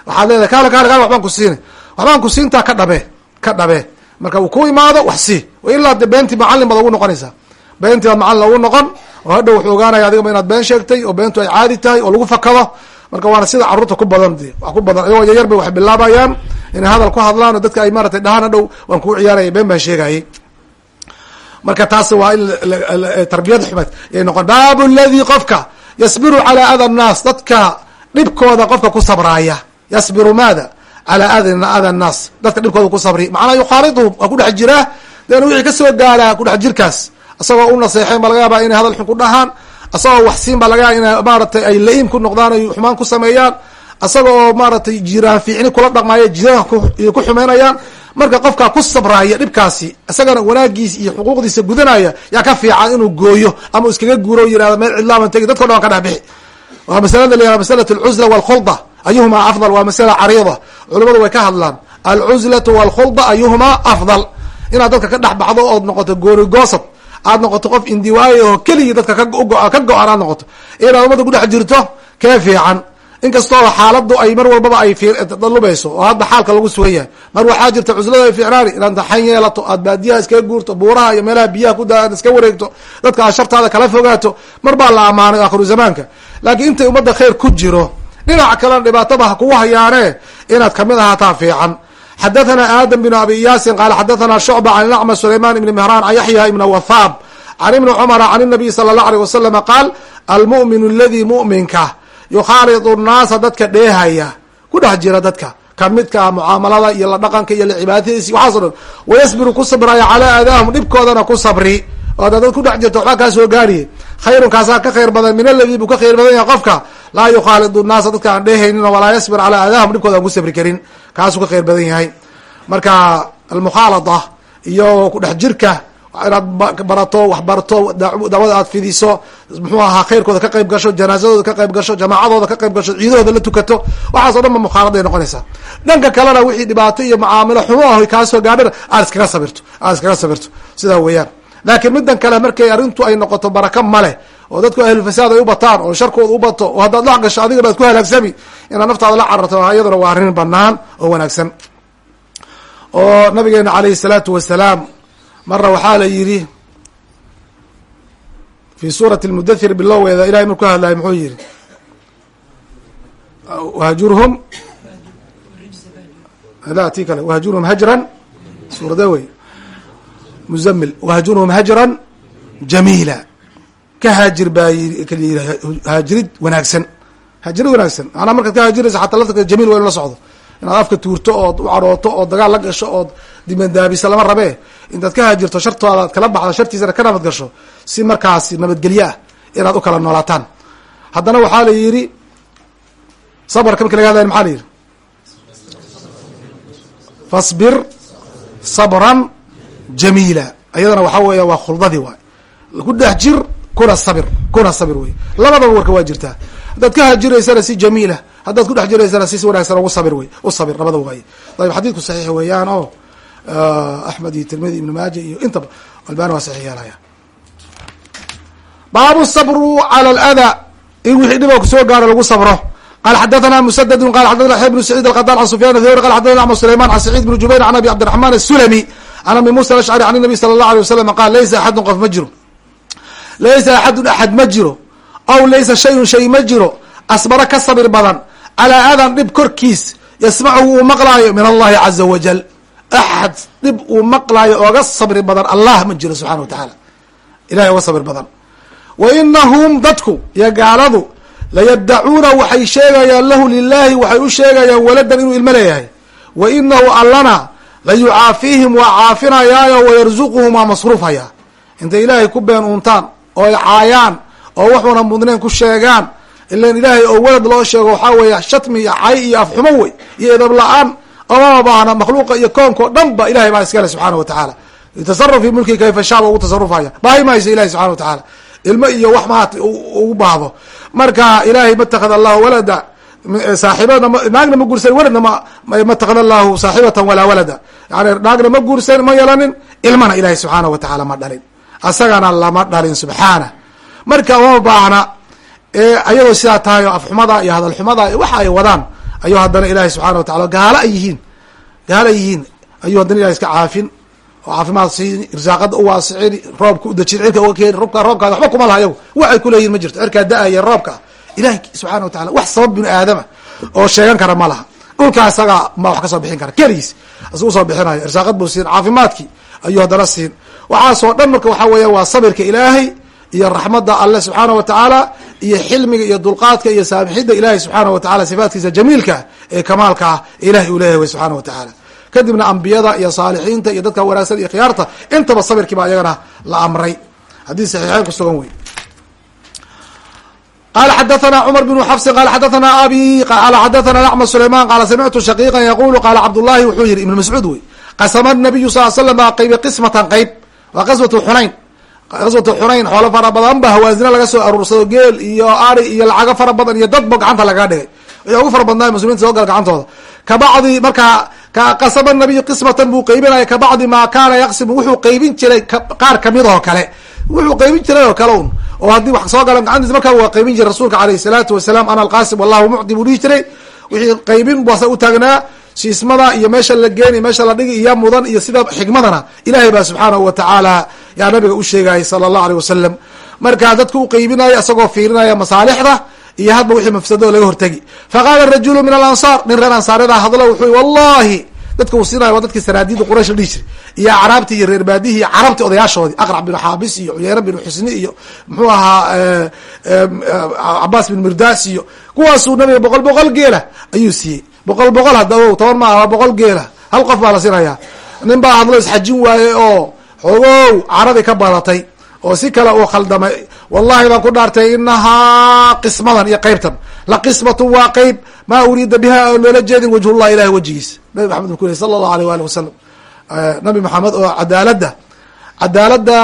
Waxaad leedahay kaale kaale kaale waxbaan ku siinay waxbaan ku siintaa ka dhabe ka dhabe. Marka uu ku imaado wax si ilaa de beentii macalin baad ugu noqonaysaa. Beentii baad macalin ugu noqon. Oo hadhow wuxuu ogaanaya adigaba inaad been sheegtay oo beentu ay caadi tahay oo lagu fakado marka waana sida carruurta ku badan de wax ku badan. Ayagoo yaryar bay waxay bilaabayaan inay hadal ku hadlaan oo dadka ay maaratay dhahaan hadhow waan kuu ciyaaraya been baan sheegayay. Marka taas waa in tarbiyada xumeed yay noqon baabu ladii qofka yasbiru calaa ada nnaas dadka dhibkooda qofka ku sabraaya. Yasbiru maada? Calaa ada nnaas dadka dhibkooda ku sabri. Macnaa yukhaaliduhum waa ku dhex jiraa den wixii ka soo gaaraa kudhex jirkaas. Isagoo u naseexeen ba laga inay hadal xun ku dhahaan isagoo wax siin ba laga inay maaratay ay la-im ku noqdaan ay xumaan ku sameeyaan isagoo maaratay jiraan fiicni kula dhaqmaayo jiraan ku xumeynayaan marka qofkaa ku sabraaya dhibkaasi isagana wanaagiisa iyo xuquuqdiisa gudanaya yaa ka fiican inuu gooyo ama iskaga guuro yiraahdo meel cidlaaban tegi dadko dhan waan ka dhex bixi. Waa masalada la yihahdo masalat alcuzla walkhulda ayuhumaa afdal waa masala cariida culamadu way ka hadlaan alcuzlatu walkhulda ayuhumaa afdal. Inaad dadka ka dhex baxdo ood noqoto gooni goosad aad noqoto qof indiwaayo oo keligii dadka ka go-an aad noqoto. Inaad ummadda kudhex jirto? Kee fiican? Inkastoo xaaladu ay mar walbaba ay dalubayso oo hadda xaalka lagu sugan yahay. Mar waxaa jirta cuslada ay fiicnaani inaad daxan yeelato aad baadiyaha iskaga guurto buuraha iyo meelaha biyaha ku daa iska wareegto dadka aad shartaada kala fogaato mar baa la amaanay akhiru zamaanka. Laakiin intay ummadda khayr ku jiro dhinaca kalena dhibaataba ha kugu hayaane inaad ka mid ahaataa fiican xadathana aadam bn abi iyaasin qaala xadathana shucba can ilacma sulayman ibni mehraan can yaxya ibna wathaab can ibni cumara can inabiy sala allah aleyh wasalama qaal almu'minu aladii mu'minka yukhaalidu nnaasa dadka dheehaya ku dhex jira dadka kamidkaa mucaamalada iyo la dhaqanka iyo lacibaadadiisi waxaaso dhan wayasbiru ku sabraya calaa aadaahum dhibkoodana ku sabri oo ada dad ku dhex jirto waxbaa kaa soo gaariye khayrun ka khayr badan min aladii buu ka khayr badan yahay qofka. Laa yukhaalidu nnaasa dadka aan dheehaynin walaa yasbir calaa aadaahum dhibkooda aan ku sabri karin. Kaasuu ka khayr badan yahay. Marka almukhaalada iyo kudhex jirka inaad barato wax barto dacwada aad fidiso muxuu ahaa khayrkooda ka qayb gasho janaazadooda ka qayb gasho jamaacadooda ka qayb gasho ciidahooda la tukato waxaas o dhan ba mukhaaladaay noqonaysaa. Dhanka kalena wixii dhibaato iyo macaamilo xumo ah kaasoo gaadhana aad iskaga sabirto aad iskaga sabirto. Sidaa weeyaan laakiin middan kale markay arrintu ay noqoto baraka male oo dadku ahlulfasaad ay u bataan oo sharkooda u bato oo haddaad dhex gasho adigana ad ku halaagsami inaad naftaada la cararto iyaduna waa arrin banaan oo wanaagsan. Oo nabigeena alayhi salaatu wasalaam mara waxaa la yidhi fi suurati lmudathir bilowgeeda ilahay marku hadlayo muxuu yihi wahjurhum la ti kale wahjurhum hajran suurade wey muzamil wahjurhum hajran jamiila. Ka haajir baa haajirid wanaagsan. Haajirid wanaagsan. Manaa markaad ka haajiraysa xataa laftirka jamiil waa in la socdo. Inaad afka tuurto ood u cadhooto ood dagaal la gasho ood dimandaabisa lama rabee intaad ka haajirto shartooda ad kala baxdo shartiisana ka nabad gasho si markaasi nabadgelyo ah inaad u kala noolaataan. Haddana waxaa la yidhi sabarka marki laga hadlaya maxaa la yidhi fasbir sabran jamiila. Iyadana waxaa weeya waa khuldadii waay. Ku dhex jir kuna sabir kuna sabir wey labadaba warka waa jirtaa. Haddaad ka haajiraysana si jamiila haddaad ku dhex jiraysana si wanaagsan ugu sabir wey u sabir labadaba waaye ayib xadiidku saxiix weeyaan oo axmed iyo tirmidi ibn maaja iyo intaba albani waa saxiix baabu sabru cala alada in wixii dhiba ku soo gaaro lagu sabro. Qala xadathana musadadun qala xadathana yaxya bnu saciid alqadan can sufyan athawri qala xadathana axmed sulayman can saciid bn jubayr can abi cabdiraxman asulami can abi musa alashcari can inabiy sala allah alay wasalam qaal laysa axadun qof ma jiro laysa axadun axad ma jiro aw laysa shayun shay ma jiro asbara ka sabir badan calaa adan dhib korkiis yasmachu uu maqlaayo min allahi caza wajal axad dhib uu maqlaayo ooga sabri badan allah ma jiro subxana wa tacaala ilahay oga sabir badan wa inahum dadku iyo gaaladu layaddacuuna waxay sheegayaan lahu lilahi waxay u sheegayaan waladan inuu ilmo leeyahay wa inahu allana la yucaafiihim waa caafinayaayo wayarzuquhum waa masruufhayaa. Intay ilaahay ku been uuntaan oo ay caayaan oo wuxuuna mudneen ku sheegaan ilan ilaahay oo walad loo sheego waxaa weeye shatmi iyo cay iyo afxumo wey iyo edab la'aan omama baahna makhluuqa iyo koonka o dhan ba ilahay baa iskale subxaana wa tacaala. Yatasaraf fi mulki kayfa shaaba ugu tasarufaya baahi mayso ilahi subxana wa tacaala. Ilmo iyo wax mahat ugu baahdo. Marka ilahay ma takada allahu walada saaxibana naagna ma guursan waladna ma takada allahu saaxibatan walaa walada. Yani naagna ma guursan ma yelanin ilmana ilahi subxaana wa tacaala ma dhalin. Asagana lama dhalin subxaana. Marka uma baahna ayadoo sidaa tahay oo afxumada iyo hadalxumada waxa ay wadaan ayuu haddana ilahi subxana wa tacala gaalo ay yihiin. Gaalo ay yihiin. Ayuu haddana ilahi iska caafin oo caafimaad siini irsaaqada u waasicini roobka udajin cirka uga keeni robka roobkaada waxba kuma laha ayagu waxay kuleeyihin ma jirto. Cirkaa da'aya roobka ilahi subxana wa taala wax sabab binu aadama oo sheegan kara ma laha. Dhulkaa isagaa ma wax ka soo bixin kara. Keligiis isagu soo bixinayo irsaaqad buu siin caafimaadkii ayuu haddana siin. Waxaasoo dhan marka waxaa weeya waa sabirka ilaahay iyo raxmadda alle subxaana wa tacaala iyo xilmiga iyo dulqaadka iyo saamixidda ilahay subxaana wa tacala sifaatkiisa jamiilka ee kamaalka ah ilahay uu leeyahay subxana wa tacaala kadibna ambiyada iyo saalixiinta iyo dadka wanaagsan iyo khiyaarta intaba sabirkii baa iyagana la amray. Haddii saxiixeyn ku sugan wey qala xadathana cmar bn xafsin qala xadathana abi qala xadathana acma sulayman qala samictu shaqiiqa yaqulu qala cabdullahi wuxuu yihi ibn mascuud wey qasama nabiyu sal slam baa qaybi qismatan qayb waa qaswatu xunayn qaswatu xunayn xoolo fara badan ba hawaasina laga soo aruursado geel iyo ari iyo lacago fara badan iyo dadba gacanta lagaga dhigay wixii ugu fara badnaa muslimiinta soo gala gacantooda kabacdi markaa qasama nabiyu qismatan buu qaybinaya kabacdi maa kaana yaqsimu wuxuu qaybin jiray qaar ka mid oo kale wuxuu qaybin jiray oo kale un. oo haddii wax soo galan gacantiisa markaa waa qaybin jiray rasuulka alayh salaatu wasalaam ana alqasim wallahu mucdi buu dhihi jiray. Wixii qaybin basa u taagnaa siismada iyo meesha la geeni meesha la dhigi iyo mudan iyo sida xikmadana ilahay baa subxaanahu wa tacaala yaa nabiga u sheegayay sala allahu aleyh wasalam markaa dadku u qaybinayo isagoo fiirinaya masaalixda iyo hadba wixii mafsado laga hortegi faqaala rajulu min alansaar nin reer ansaaryada hadlo wuxuu wallahi dadka uu siinaya waa dadkii sanaadiida quraysh la dhihi jiray. Iyo acraabtii iyo reer baadihi iyo carabti odayaashoodii. Aqrac binu xaabis iyo cuyeyre binu xusni iyo muxuu ahaa cabaas bin mirdaas iyo kuwaasuu nabiga boqol boqol geela ayuu siiyey. Boqol boqol hadaba toban maaha boqol geela. Hal qof baa la siinaya nin baa hadlo isxajin waaye oo xogow caradii ka badatay oo si kale uu khaldamay. Wallahi baan ku dhaartay inahaa qismadan iyo qeybtan la qismatun waa qeyb maa uriida biha oo loola jeedin wajhullahi ilahi wejigiisa nabi maxamed u ku ley sala allahu aleyh waali wasalam nabi maxamed oo cadaaladda cadaaladda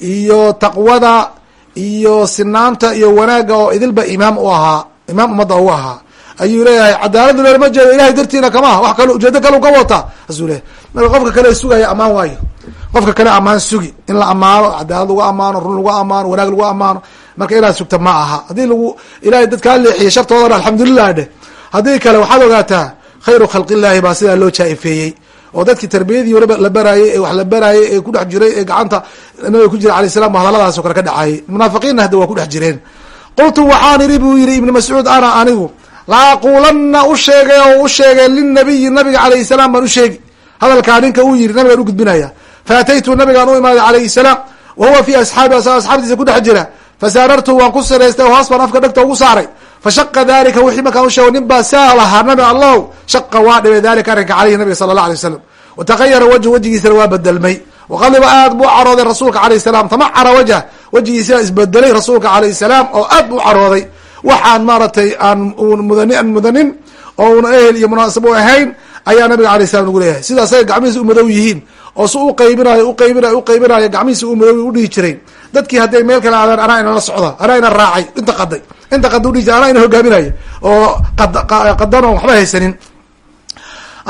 iyo taqwada iyo sinaanta iyo wanaagga oo idilba imaam u ahaa imaam ummadda ugu ahaa ayuu leeyahay cadaaladu loolama jeedo ilahay dartiina kama wax kalo ujeedo kale ka wata. Asuu leeyahy marka qofka kale sugaya ammaan waayo qofka kale ammaan sugi in la amaano cadaalad lagu amaano run lagu amaano wanaag lagu amaano marka inaad sugta ma aha. Haddii lagu ilahay dad kaa leexiye shartoodana alxamdulilah dheh haddii kale waxaad ogaataa khayru khalq illahi baa sidaa loo jaa-ifeeyey. Oo dadkii tarbiyadii la baraayey ee wax la baraayey ee kudhex jiray ee gacanta nabiga ku jira alay salam ba kale ka dhacayay munaafiqiinna hadda waa kudhex jireen. Qultu waxaan iri buu yihi ibnu mascuud ana anigu la aquulanna u sheegay oo u sheegay linabiyi nabiga alayhi salaam baan u sheegi. Hadalkaa ninka uu yihi nabigaan ugudbinaya faataytu nabigaan u imaaday alayhi salaam wa huwa fi asxaabi asagoo asxaabtiisa kudhex jira fasaarartu waan ku siraystay oo hoos baan afka dhegta ugu saaray fashaqa dalika wixii markaan usheego nin baa saa lahaa nabi allow shaqa waa dhibay dalika arrinka caleyhi nabiga sala allah alay wasalam watagayara wajhu wejigiisana waa bedelmay waqaliba aad buu carooday rasuulka alayh salam tamacara wajh wejigiisa isbedelay rasuulka alayh salaam oo aad buu carooday waxaan maaratay aan mudani aan mudanin oo una ehel iyo u oo si u qaybinayo uqaybinayo uqaybinayo gacmihiisa umadow udhihi jiray. Dadkii hadday meel kale aadaan anaa ina la socda anaa ina raacay inta qaday inta qada udhihi jiray anaa ina hogaaminayo oo qadan oo waxba haysanin.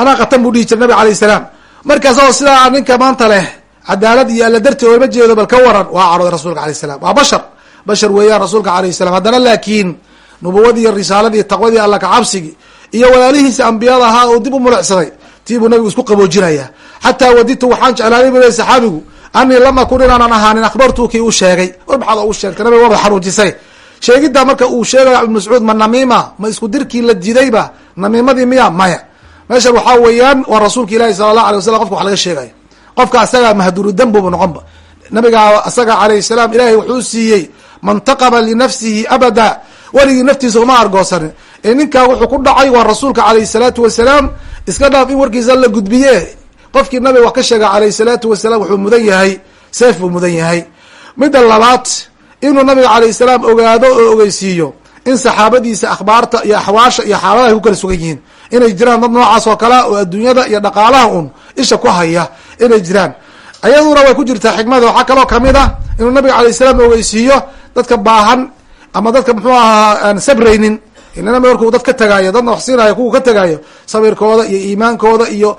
Anaa qatan buu dhihi jiray nabiga alayh salaam. Markaas sidaa ninka maanta leh cadaalad iyo alla darti ooma jeedo bal ka waran waa carooday rasuulka alayh salam waa bashar bashar weeyaan rasuulka alayh salam haddana laakiin nubuwadii iyo risaaladii taqwadii alla kacabsigi iyo walaalihiisa ambiyada ahaa oo dib u mulecsaday tii buu nabigu isku qaboojinaya xataa wadidtu waxaan jeclaaday bu saxaabigu anii lam akun inaanan ahaanin akhbartu kii u sheegay. War maxaad ugu sheegtay nabiga waaba xanuujisay sheegidda marka uu sheegaya ibn mascuud ma namiima ma isku dirkii la didayba? Namiimadii miya? Maya. Meeshan waxaa weeyaan waa rasuulka ilahi sala allah alay waslam qofka wax laga sheegayo qofka asaga mahduru dambubu noqonba nabiga asaga alayh salaam ilahay wuxuu siiyey mantaqaba linafsihi abada. Weligii naftiisa uma argoosanin. Ee ninkaa wuxuu ku dhacay waa rasuulka alayh salaatu wasalaam. Iska dhaaf in warkiisa la gudbiye qofkii nabiga wax ka sheega alayh salaatu wasalaam wuxuu mudan yahay seef buu mudan yahay. Midda labaad inuu nabiga alayh salaam ogaado oo ogeysiiyo in saxaabadiisa akhbaarta iyo axwaasha iyo xaaladaha ay ku kala sugan yihiin. Inay jiraan dad noocaas oo kale oo adduunyada iyo dhaqaalaha un isha ku haya inay jiraan. Ayaduna way ku jirtaa xikmada waxaa kaloo ka mid ah inuu nabiga alayh salaam ogeysiiyo dadka baahan ama dadka muxuu ahaa aan sabraynin nabiga markuu dad ka tagaayo dadna wax siinayo kuwa ka tagaayo sabirkooda iyo iimaankooda iyo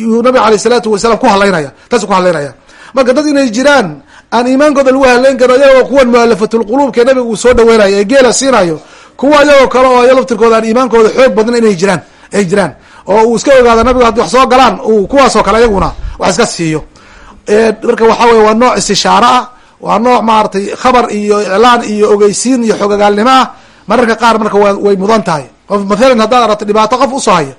yuu nabiga alayh salaatu wasalaam ku halaynaya taas ku halaynaya marka dad inay jiraan aan iimaankooda lagu haleyn karo iyagoo kuwan mualafatulquluubka nabiga uu soo dhaweynayo ee geela siinayo kuwa iyagoo kale oo ay laftirkooda aan iimaankooda xoog badna inay jiraan ay jiraan. Oo uu iska ogaado nabigu haddi wax soo galaan uu kuwaasoo kale iyaguna wax iska siiyo. Marka waxa weye waa nooc istishaaro ah waa nooc maaragtay khabar iyo iclaan iyo ogeysiin iyo xogagaalnimo ah mararka qaar marka wa way mudan tahay. Qof mathalan haddaad aragto dhibaato qof u soo haya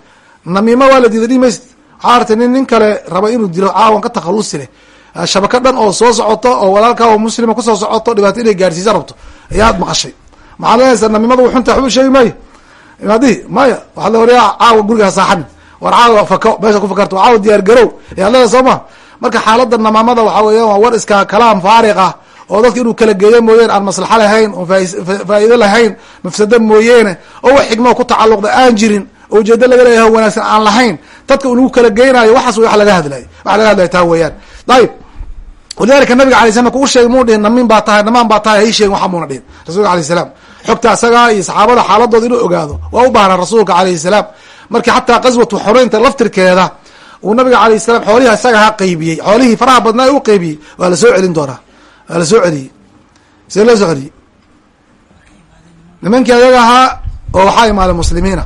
namiimo waa la diida dhihi maysid waxaa aragtay nin nin kale raba inuu dilo caawan ka takhalusi leh. Shabaka dhan oo soo socoto oo walaalkaa oo muslima ku soo socoto dhibaato inay gaarsiisa rabto ayaad maqashay. Maxaad leenaysaa namimada xunta waxba sheegi maayo? Maadihi maya waxaad le waryaa caawa gurigaa saaxan. War caawa fako meesha ku fakarto caawa diyaar ayaad leedahay soo ma? Marka xaalada namaamada waxa weeyaan waa war iska kalaam faariq ah oo dadka inuu kala geeyo mooyeene aan maslaxa lahayn oon faa'iido lahayn mafsado mooyeene oo wax xigmoo ku tacalluqda aan jirin oo ujeedo laga leeyahay wanaagsan aan lahayn dadka lagu kala geynayo waxaas wa laga hadlayo waxa laga hadlaya taa weeyaan. Ayib walidalika nabiga alay slam marku u sheegay muu dhihin namin baa tahay namaan baa tahay hay sheegin waxa muuna dhihin. Rasulka alayh salaam. Xogta asagaa iyo saxaabada xaaladooda inuu ogaado waa u baahnaa rasuulka alayhi salaam. Markii xataa qaswatu xoreynta laftirkeeda uu nabiga alayh salam xoolihi isaga ha qeybiyey xoolihii faraha badnaa u qeybiyey waa la soo celin doonaa waa la soo celiyey see loo soo celiyey nimankii ayaga ahaa oo waxaa imaaday muslimiina.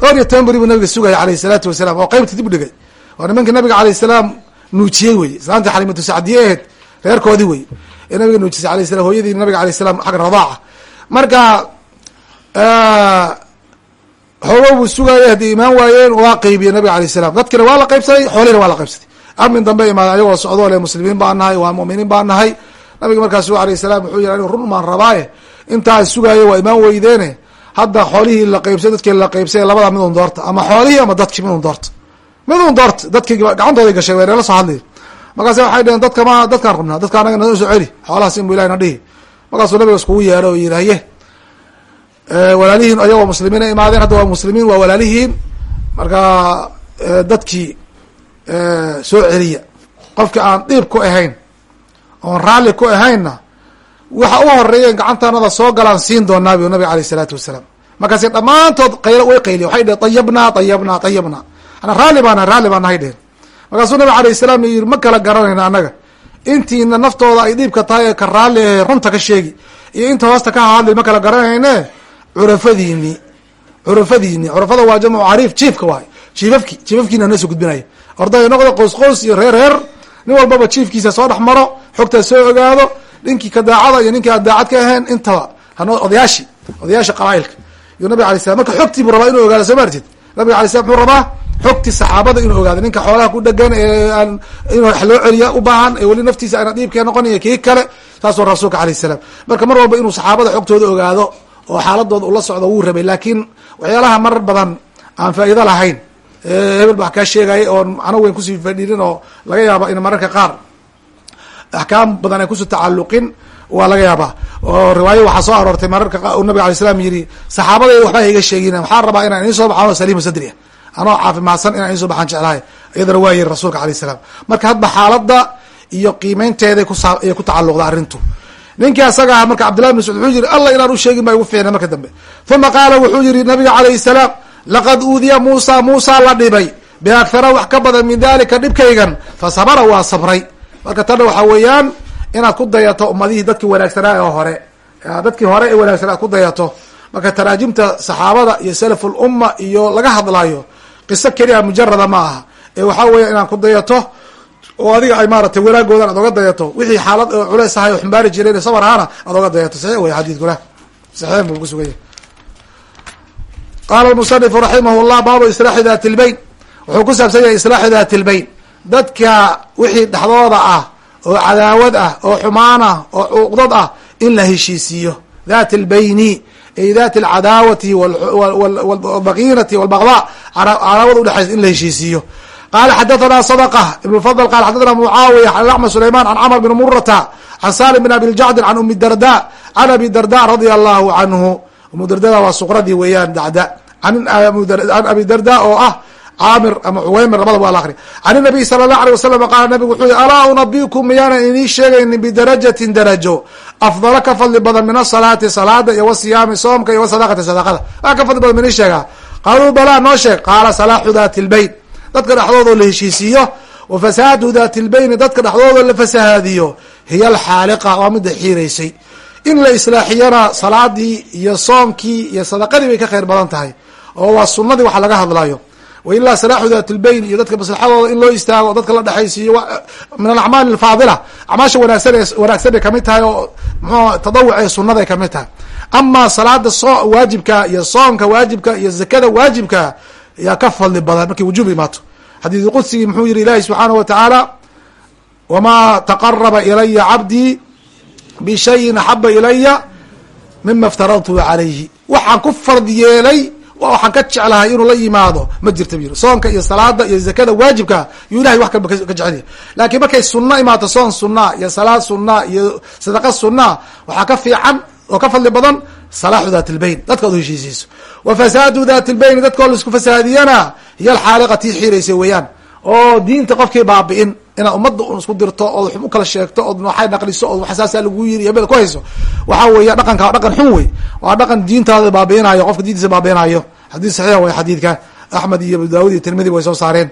Dhowr iyo toban beri buu nabiga sugaya alayh salaatu wasalam oo qeybta dib u dhigay. Oo nimankii nabiga alayh salaam nuujiyey wey islaantii xalimatu sacdiye aheyd reerkoodii wey ee nabiga nuujisay alayh salam hooyadii nabiga alayh salam xagga radaaca. Marka xoogo buu sugayay haddii imaan waayeen waa qeybiyey nabiga alayh salam dadkina waa la qaybsaday xoolihina waa la qaybsaday. Amin dambe imaada ayagoo socdoo le muslimiin baan nahay waa mu'miniin baan nahay nabiga markaasu alayh salam wuxuu yihi anigu run maan rabaaye intaa sugaayo waa imaan weydeene. Hadda xoolihii la qaybsay dadkii la qaybsay labada midun doorta. Ama xoolihii ama dadkii midun doorta. Midun doorta dadkii gacantooday gashay way nala soo hadlay markaase waxay dheheen dadka ma dadkaan rabnaa dadka anaga noo soo celi. Xoolahaas inbu ilahi na dhihi. Markaasuu nabiga iskugu yeero oo yihi haye walaalihiin ayagoo muslimiina imaadeen hadda waa muslimiin waa walaalihiin. Marka dadkii soo celiya. Qofkii aan dhiib ku ahayn oon raalli ku ahaynna waxa u horeeyeen gacantanada soo galaan siin doonaa bu nabiga aleyh isalaatu wasalaam. Markaase dhammaantood qayl way qayliya waxay dheheen ayabnaa ayabnaa ayabnaa ana raalli baan nahay raalli baan nahay dheheen markaasuu nabig alayh salaam yiri ma kala garanayna annaga intiina naftooda ay dhiibka tahay ee ka raalli ahe runta ka sheegi iyo inta hoosta ka hadli ma kala garanayne curafadiini curafadiini curafada waa jamcu cariif jiifka waay. Jiifafki jiifafkiina noo soo gudbinaya. Orday noqdo qows qows iyo reer reer nin walbaba jiifkiisa soo dhex maro xogtaa soo ogaado ninkii ka daacada iyo ninkii aan daacad ka ahayn intaba hano odayaashi odayaasha qabaailka. Iyo nabig alay slam marka xogtii buu rabaa inuu ogaado soo maartid nabiga alay slam muxuu rabaa xogtii saxaabada inuu ogaado ninka xoolaha ku dhegan ee aan in wax loo celiya u baahan ee weli naftiisa aana dhiibkee noqon iyo kii kale saasuu rasuulka alayh salaam. Marka mar walba inuu saxaabada xogtooda ogaado oo xaaladooda ula socdo wuu rabay laakiin waxyaalaha marar badan aan faa'iido lahayn hebel ba wax kaa sheegaya oon macno weyn ku sii fadhiirin oo laga yaaba in mararka qaar axkaam badan ay ku soo tacalluqin waa laga yaabaa. Oo riwaayo waxaa soo aroortay mararka nabiga alay slam yidhi saxaabadayda waxba iga sheegin waxaan rabaa inaan idiin soo baxano saliima sadria anoo caafimaadsan inaan idiin soo baxaan jeclahay. Iyadana waa yiri rasuulka alayh salaam. Marka hadba xaaladda iyo qiimeynteeday kusaa ayay ku tacalluqda arrintu. Ninkii asaga aha marka cabdillahi bin mascuud wuxuu yiri allah inaan u sheegin baa igu fiicnay marka dambe. Uma qaala wuxuu yihi nabiga calayhi salaam laqad uudiya muusa muusa la dhibay. Biakhara wax ka badan min dalika dhibkaygan fa sabara waa sabray. Marka tana waxaa weeyaan inaad ku dayato ummadihii dadkii wanaagsanaa ee hore. Dadkii hore ee wanaagsanaa ku dayato. Marka taraajimta saxaabada iyo salaf ulumma iyo laga hadlaayo qiso keliya mujarada ma aha. Ee waxaa weya inaad ku dayato oo adiga ay maaratay wanaagoodan aad oga dayato wixii xaalad culeys ahay oo xumbaari jireen sabar ahaana aad oga dayato. Saxiix wey xadiidkuna. Saxiix buu kusuganya qaala musanifu raximah llah baabu islaaxi dati lbayn wuxuu ku saabsan yahay islaaxi dati lbayn dadka wixii dhexdooda ah oo cadaawad ah oo xumaan ah oo cuqdad ah in la heshiisiiyo dhat lbayni ay dhat alcadaawati wlbakinati wlbagda cadaawad udhexaysa in la heshiisiiyo qala xadathana sadqة ibn fضl qala xadathana mucaawiya an acma sulayman an camr bn murata an salim bn abi ljacdin an umi darda an abi darda radia allahu canhu umu dardada waa suqradii weeyaan dacda an abi darda oo ah caamir ama cuweymer labadaba waa la akri can inabiy sala allah alيh wasalam qaala nabigu wuxuu yihi alaa unabikum miyaanan inii sheegaynin bidarajatin darajo afdala ka fadli badan min asalaati salaada iyo wasiyaami soomka iyo wasadaqati sadaqada waa ka fadli badan minii sheegaa qaaluu balaa noo sheeg qaala salaaxu dati lbayn dadka dhexdooda la heshiisiiyo wa fasaadu dati lbayni dadka dhexdooda la fasahaadiyo hiya alxaaliqa waa mida xiiraysay in la islaaxiyana salaadii iyo soomkii iyo bay ka khayr badan tahay oo waa sunadii waxa laga hadlayo wailaa salaaxu dat lbayn iyo dadka maslaxadooda in loo istaago dadka la dhexaysiiyo min alacmaali alfaadila. Acmaasha wanaagsan wanaagsanay ka mid tahay oo mxu tadawuc ee sunaday ka mid tahay. Ama salaada so waajibka iyo soonka waajibka iyo zakada waajibka yaa ka fadli badan markay wujuub imaato. Xadiidu qudsigii muxuu yihi ilahi subxaanahu wa tacaala wamaa taqaraba ilaya cabdii bishayin axaba ilaya mima iftaradtu calayhi waxaan ku fard yeelay waxaan ka jeclahay inuu la yimaado ma jirta bu yiri soonka iyo salaada iyo zakada waajibka yuu ilahay wax kalba ka jecelya laakiin markay sunno imaato soon sunaa iyo salaad sunaa iyo sadaqa sunaa waxaa ka fiican oo ka fadli badan salaaxu dat lbayn dadka ad heshiisiiso. Wa fasaadu dat lbayn dadkoo la isku fasaadiyana hiyo alxaaliqa tii xiiraysa weeyaan. Oo diinta qofkii baabi'in inaad ummadda un isku dirto ood u kala sheegto ood waxay naqliso ood waxsaasaa lagu yiri iyo meel ku hayso waxaa weeya dhaqanka waa dhaqan xun wey waa dhaqan diintaada baabi'inayo qofka diintiisa baabi'inayo xadiis saxiix way xadiidkan axmed iyo abu daawud iyo tirmidi way soo saareen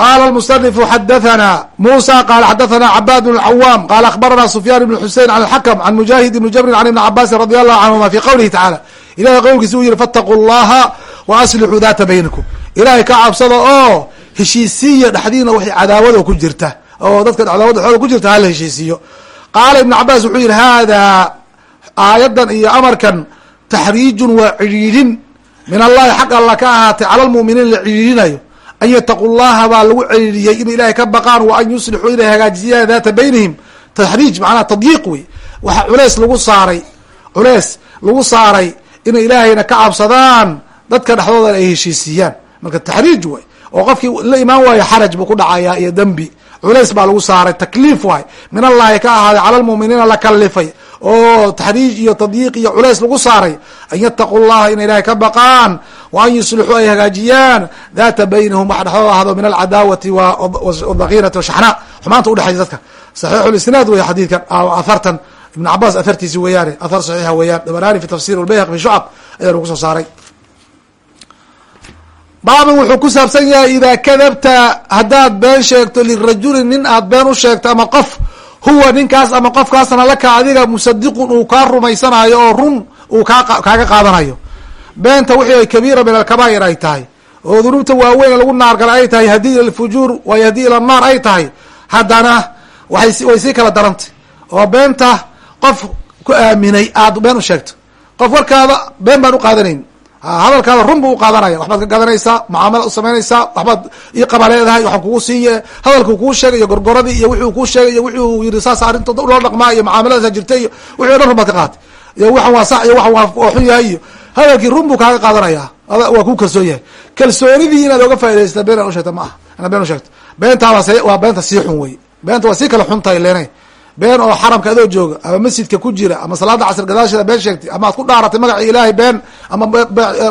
qala musنifu xadathana musa qala xadathana cabad bn cawaam qala akhbarana sufyan ibn xusein an اxakm an mujahid ibn jabrin an ibni cabaasin radi allahu canhuma fi qowlihi tacala ilahay qowlkiisa u yihi faاtaquu اllaha waaslixuu data baynikum ilahay ka cabsada oo heshiisiya dhexdiina w cadaawada ku jirta oo dadka cadaawada xooda ku jirta hala heshiisiyo qaala ibn cabaas wuxuu yihi hada aayadan iyo amarkan taxriijun waa cidhiidhin. Min allahi xaq alla ka ahaatay cala lmuminiin la cidhiidhinayo. An yataqu llaha baa lagu celiliyey in ilaahay ka baqaan wa an yuslixuu inay hagaajiyaan daata baynihim. Taxriij macnaha tadyiiq wey. Waxa culeys lagu saaray culeys lagu saaray inay ilaahayna ka cabsadaan dadka dhexdooda ay heshiisiiyaan marka taxriij way. Oo qofkii la imaan waayo xaraj buu ku dhacayaa iyo dembi. Culays baa lagu saaray takliif waay. Min allahi ka ahaaday cala lmuuminiina la kalifay oo taxriij iyo tadyiiq iyo culays lagu saaray. An yataqu llaha inay ilahay ka baqaan wa an yuslixuu ay hagaajiyaan. Data baynahum wax dhexdooda min alcadaawati wadakinati washaxnaa xumaanta udhexaysa dadka. Saxiixulisnaad wey xadiidkan ahartan ibn cabaas ahartiisi weeyaane ahar saxiixa weeyaan. Dabarani fi tafsir lbayhaqi fi shucab ayaanu ku soo saaray baabin wuxuu ku saabsan yahay idaa kadabta haddaad been sheegto lirajulin nin aad been u sheegto ama qof huwa ninkaas ama qofkaasna laka adiga musadiqun uu kaa rumaysanayo oo run uu kaa kaaga qaadanayo. Beenta wixii kabiira min alkabaa'ir ay tahay oo dunuubta waaweyn lagu naargala ay tahay yahdi ila lfujuur wa yahdi ila ay tahay haddana waay way sii kala darantay. Oo beenta qof ku aaminay aad been u sheegto. Qof warkaada been baan u qaadanayn hadalkaada run bu uqaadanaya waxbaad ka gadanaysaa mucaamala usamaynaysaa waxbaad ii qaba leedahay waxaan kugu siiye. Hadalkuu kuu sheegay iyo gorgoradii iyo wuxuu kuu sheegay iyo wuxuu yiri saas arrintood ula dhaqmaa iyo mucaamaladaasa jirta iyo wixi o dhan run baad ka qaatay iyo waxan waa sax iyo waxan waa xun yahay iyo hadalkii run buu kaaga qaadanaya. Waa ku kalsoon yahay kalsoonidii inaad oga faa'idaysta been aan usheegta ma aha. Inaad been usheegto beentaaba s waa beenta sii xun wey. Beenta waa sii kala xun tahay leena been oo xaramka adoo jooga ama masjidka ku jira ama salaada casr gadaasheeda been sheegtay ama ad ku dhaaratay magacii ilaahay been ama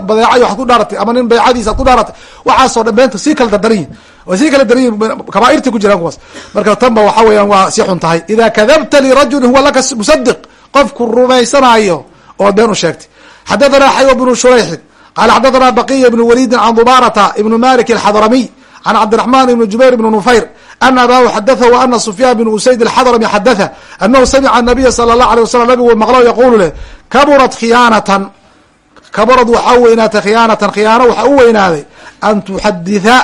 badeeca waxad ku dhaaratay ama nin baycadiisa ad ku dhaaratay waxaasoo dhan beenta sii kala dardaranyihin way sii kala daranyihin kabaairta ku jiraan kuwaas. Marka tanba waxa weeyaan waa sii xun tahay. Ida kadabta lirajulin huwa laka musadiq qofku rumaysanayo oo been u sheegtay. Xadathana xayo bnu shurayxin qala xadathana baqiya ibnu walidin can dubarata ibnu malik alxadramiy can cabdiraxman ibni jubayr ibni nufayr ana abahu xadatha w ana sufyaan bn usayd alxadrami xadatha anahu samica nabiya sala اllah alay wasalam nabigu maqlo yaqulu leh kaburat khiyaanatan kaburad waxaa weynaatay khiyaanatan khiyaano waxaa u weynaaday an tuxaditha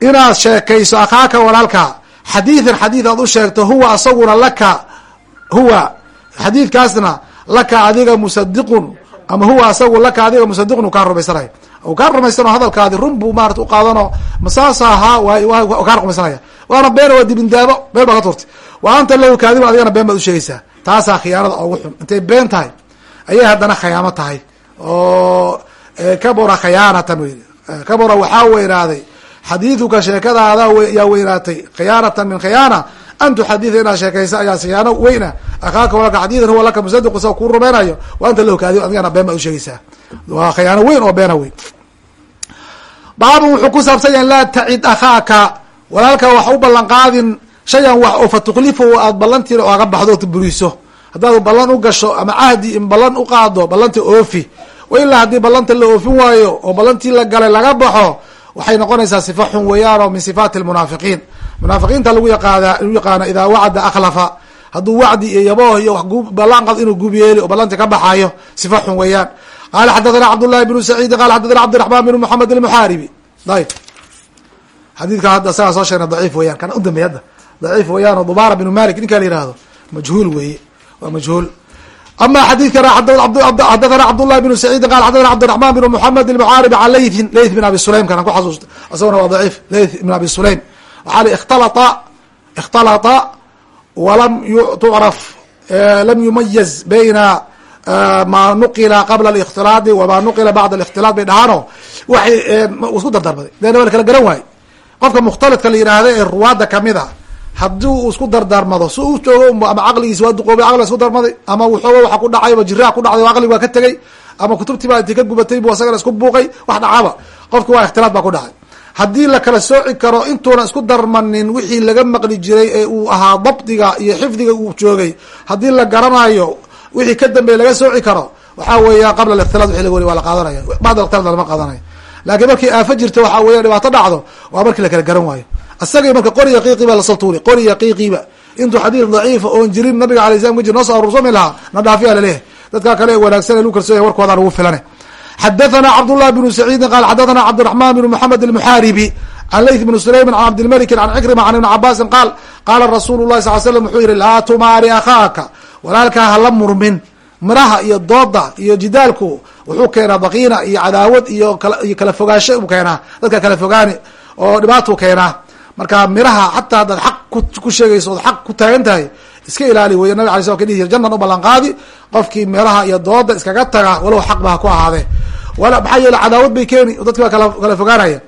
inaad sheekayso akhaaka walaalkaa xadiidan xadiid aad u sheegto huwa asaguna laka huwa xadiidkaasna laka adiga musadiqun ama huwa asagu laka adiga musadiqun u kaa rumaysanayo u kaa rumaysano hadalkaadi run buu maarata uqaadano masaas ahaa w kaa rumaysanaya. Waana been waa dibindaabo been baa ka turtay wa anta lahu kaadibun adigana been baad usheegaysaa taasaa khiyaanada ugu xun. Intay been tahay ayay haddana khayaamo tahay. Oo kabura khiyaanatan wey kabura waxaa weynaaday. Xadiiduka sheekadaada yaa weynaatay khiyaanatan min khiyaana an tuxaditha inaad sheekaysa ayaa khiyaano weyna akhaaka walaka xadiidan huwa laka musadiqu sa kuu rumaynayo wa anta lahu kaadibun adigana been baad usheegaysaa waa khiyaano weyn oo beena weyn baabun wuxuu ku saabsan yahay laa tacid akhaaka walaalka wax u ballan qaadin shayan wax oo fatuklifu aad ballantiina oga baxdo ood buriso haddaad ballan u gasho ama cahdi in ballan u qaado ballanta oofi wa ilaa haddii ballanta la oofin waayo oo ballantii la galay laga baxo waxay noqonaysaa sifa xun weeyaan oo min sifaati lmunaafiqiin munaafiqiinta lagu yaqaana lagu yaqaano idaa wacada akhlafa. Hadduu wacdi iyo yabooh iyo wax ballan qad inuu gubyeeli oo ballanti ka baxayo sifa xun weeyaan. Qala xadathana cabdullahi bnu saciidi qala xadathana cabdiraxman bn moxamed almuxaaribi ayb xadiidka hadda isagaa soo sheegna daciif weyan kana u dambeey hadda. Daciif weeyaan oo dubaara bnu malik ninkaa la yihahdo majhuul weeye waa majhuul. Ama xadiidkana xadathana cabdullahi bnu saciidin qala xadathana cabdiraxman bn moxamed almuxaaribi can laythin layth bin abi sulaym kana ku xasuusta. Isagona waa daciif layth bin abi sulaym waxaa li ikhtalata ikhtalata walam tucraf lam yumayaz bayna ma nuqila qabla الاkhtilaadi wama nuqila bacd الاkhtilaad bay dhahaano waxay isku dardarmaday deena waa la kala garan waaye qofka mukhtalidka la yidhaahda ee ruwaadda kamid a haddii uu isku dardarmado si u joogo ama caqligiisi waa duqoobay caqliga isku darmaday ama wuxooga waxa ku dhacayba jiraa ku dhacday o caqlig waa ka tegey ama kutubtii baa intii ka gubatay bu isagana isku buuqay wax dhacaba qofki waa ikhtilaad baa ku dhacay haddii la kala sooci karo intuuna isku darmanin wixii laga maqli jiray ee uu ahaa dabdiga iyo xifdiga uu joogay haddii la garanayo wixii ka dambeey laga sooci karo waxaa weeya qabla ااkhtilaad wixi laga wari waa la qaadanaya bacd اkhtilaad lama qaadanayo laakiin markii aafo jirta waxaa weya dhibaato dhacdo waa markii la kala garan waayo isagii marka qori yaqiiqiba lasoo tuuri qori yaqiiqiba intuu xadiid daciifa oon jirin nabiga alay slam kajir noo soo aruursami lahaa na dhaafiya laleeyahay dadkaa kale ee wanaagsan ee lagu kalsooya warkoodaan ugu filane xadathana cabdالlah bnu saciidin qal xadathana cabdiraحman bn mxamed الmuxaaribi can layth bn sulaymin can cabdilmalik can cikrima can ibni cabaasin qaal qaala rasuulu lahi sal slam wuxuu yihi laa tumaari akhaaka walaalkaa hala murmin miraha iyo dooda iyo jidaalku wuxuu keenaa baqiina iyo cadaawad iyo iyo kala fogaansho u keenaa dadka kala fogaani oo dhibaatuu keenaa marka miraha xataa haddaad xaq ku sheegayso ood xaq ku taagan tahay iska ilaali wey nabig alay sl jir jannan u ballan qaadi qofkii miraha iyo dooda iskaga taga walow xaq ba ha ku ahaadee. Maxaa yeele cadaawad bay keeni dadki baa kala fogaanaya.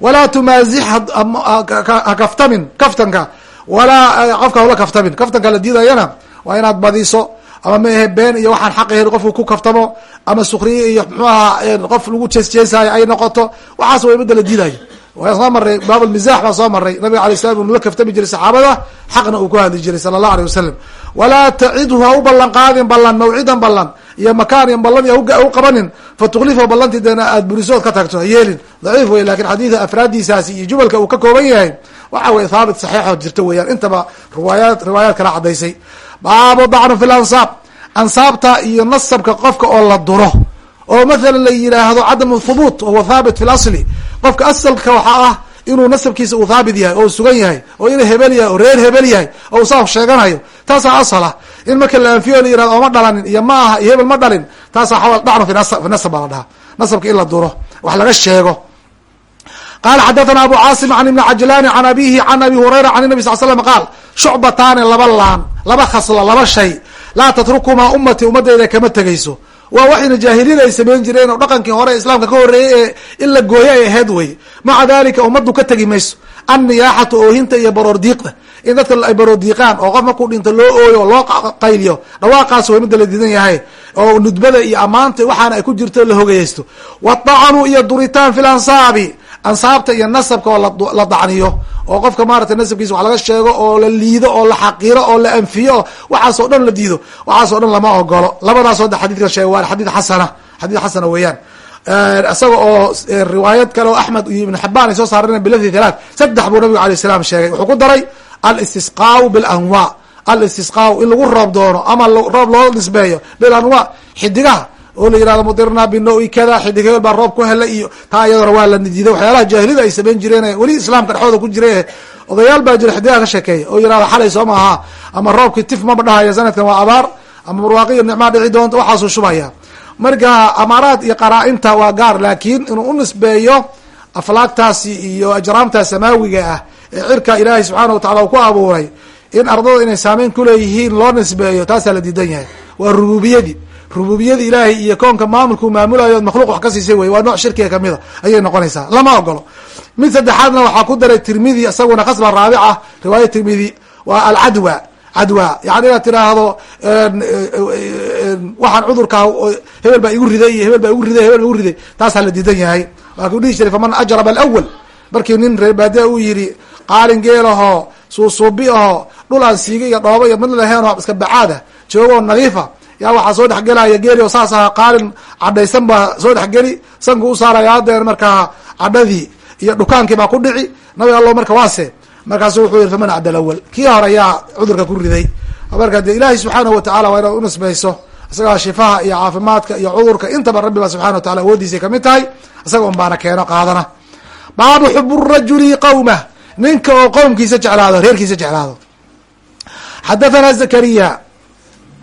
Walaa tumaazix ha kaftamin kaftanka. Walaa qofka hula kaftamin. Kaftanka la diidayana waa inaad badiso ama maahe been iyo waxaan xaq ahayn qofku ku kaftamo ama sukriye iyo mxuu ahaa qof lagu jeesjeesaayo ay noqoto. Waxaas way midda la diidayo waa soo maray baabulmizax baa soo maray nabiga alay slam inu la kaftami jiray saxaabada xaqna uu ku hadli jiray sala allah aleyh wasalam walaa tacidhu ha u ballan qaadin ballan mawcidan ballan iyo makaan iyo ballan u qabanin fatuklifa ballantii deena aad burisood ka tagto ha yeelin. Daciif wey laakiin xadiida afraadiisaasi iyo jumalka uu ka kooban yahay waxa weye thaabit saxiixoo jirta weeyaan. Intaba riwaayaad riwaayaad kala caddaysay. Baabu dacnu fi lansaab ansaabta iyo nasabka qofka oo la duro oo mathalan la yidhaahdo cadamu thubuut wahuwa thaabit fi lasli qofka asalka waxaa ah inuu nasabkiisa uu thaabit yahay oo sugan yahay oo inuu hebel yahay oo reer hebel yahay oo saa sheeganayo taasaa asal ah. In marka la anfiyo la yiraahdo ooma dhalanin iyo ma aha iyo hebel ma dhalin taasaa xawal dacnu fi nasab baa la dhahaa. Nasabka in la duro wax laga sheego. Qala xadathana abu caasim an ibni cajlani an abihi an abi hurayra an nabi sal slam qaal shucbataani laba laan laba khaslo laba shay. Laa tatrukumaa ummati ummadeyda kama tegayso waa waxayna jaahiliyada ay samayn jireen oo dhaqankii hore islaamka ka horreeyey ee in la gooyo ay ahayd wey maca dalika ummaddu ka tegi mayso. Anniyaaxatu oohinta iyo baroor diiqda in dadka ay baroor diiqaan oo qof markuu dhinto loo ooyo oo loo qayliyo dhawaaqaas way midda la diidan yahay. Oo nudbada iyo ammaanta waxaana ay ku jirto la hogayaysto wadacnu iyo duritaan fi lansaabi ansaabta iyo nasabka oo la dacniyo oo qofka maratay nasabkiisa wax laga sheego oo la liido oo la xaqiro oo la anfiyo waxaasoo dhan la diido waxaasoo dhan lama ogolo labadaasoo de xadidka sheeg waa xadid xasana xadid xasana weeyaan. Isaga oo riwaayad kale oo axmed iyo ibn xabaan ay soo saareen bilafdi thalaat saddex buu nabigu alayh salam sheegay. Wuxuu ku daray alistisqaau bilanwa. Alistisqaau in lagu roob doono ama roob loo nisbeeyo bilanwa xidigaha oo la yihahdo mudirna bino-i kada xidig hebel baa roob ku helay iyo taa iyadona waa la diiday waxyaalaha jaahilida ay samayn jireen weli islaamka dhexdooda ku jira odayaal baa jira xidigaha ka sheekeeya oo yihahdo xalay soo maaha ama roobkii tif maba dhahaya sanadkan waa abaar ama barwaaqiyo nicmaa dhici doonta waxaasuu shubaya. Marka amaaraad iyo qaraa-inta waa gaar laakiin inuu u nisbeeyo aflaagtaasi iyo ajraamta samaawiga ah ee cirka ilaahay subxaana watacala uu ku abuuray in ardada inay saameyn kuleeyihiin loo nisbeeyo taasaa la diidan yahay. Waa rububiyadii rububiyada ilaahay iyo koonka maamulkuu maamulayo makhluuq wax ka siisay wey waa nooc shirkiga kamida ayay noqonaysaa lama ogolo. Mid saddexaadna waxaa ku daray tirmidi isaguna khasba raabica riwaaya tirmidi waa alcadwa cadwa yani inaad tiraahdo waxaan cudurkaa hebel baa igu riday iyo hebel baa igu riday hebel baa igu riday. Taasaa la diidan yahay. Waa kuu dhihi jiray faman ajraba alawal markii nin reebaadiya uu yidhi qaalin geelahoo suusuubi ahoo dhul aan siiga iyo dhooba iyo mid laheenoo iska bacaada joogoo nadiifa yaa waxaa soo dhexgelaya geeli saas aha qaalin cadhaysan baa soo dhexgeli sanku u saaraya haddeen markaa cadhadii iyo dhukaankii baa ku dhici nabi allo marka waase markaasu wuxuu yihi faman cabdalawal kii hore yaa cudurka ku riday. Marka dee ilaahay subxaanahu watacala waa inaad unisbayso isagaa shifaha iyo caafimaadka iyo cudurka intaba rabbi ba subxana wa tacala awoodiisay ka mid tahay isaga un baana keeno qaadana. Baabu xubu rajuli qawmah ninka oo qowmkiisa jeclaado reerkiisa jeclaado. Xadathana zakariya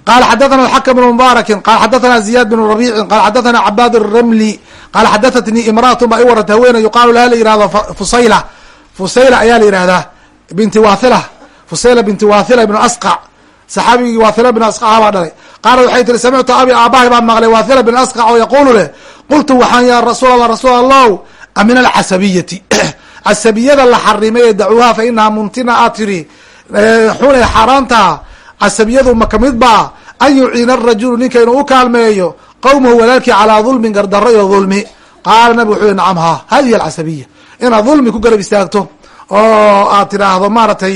qala xadathana alxakm bn mubaarakin qala xadathana ziyad bn rabiicin qala xadathana cabaad ramli qala xadahatnii imraatun baa i waranta haweeney yuqaalu laha la yihahdo fusayla fusayla ayaa la yihahdaa binti wathila fusayla binti wathila ibn asqac saxaabigii wathila bin asqaca baa dhalay qaala waxay tiri samictu abi aabahay baan maqlay wathila bin asqac oo yaquulu leh qultu waxaan ya rasuul allah rasuul allahu min alcasabiyati casabiyada la xarimay ee dacuuha fa inaha muntina aad tiri xun ee xaaraantaa casabiyadu ma ka mid baa an yuciina arajulu ninka inuu u kaalmeeyo qowmahu walaalkii calaa dulmin gardaro iyo dulmi. Qaala nabig wuxuu yihi nacam ha hadihi alcasabiya inaad dulmi ku garab istaagto oo aad tiraahdo maaragtay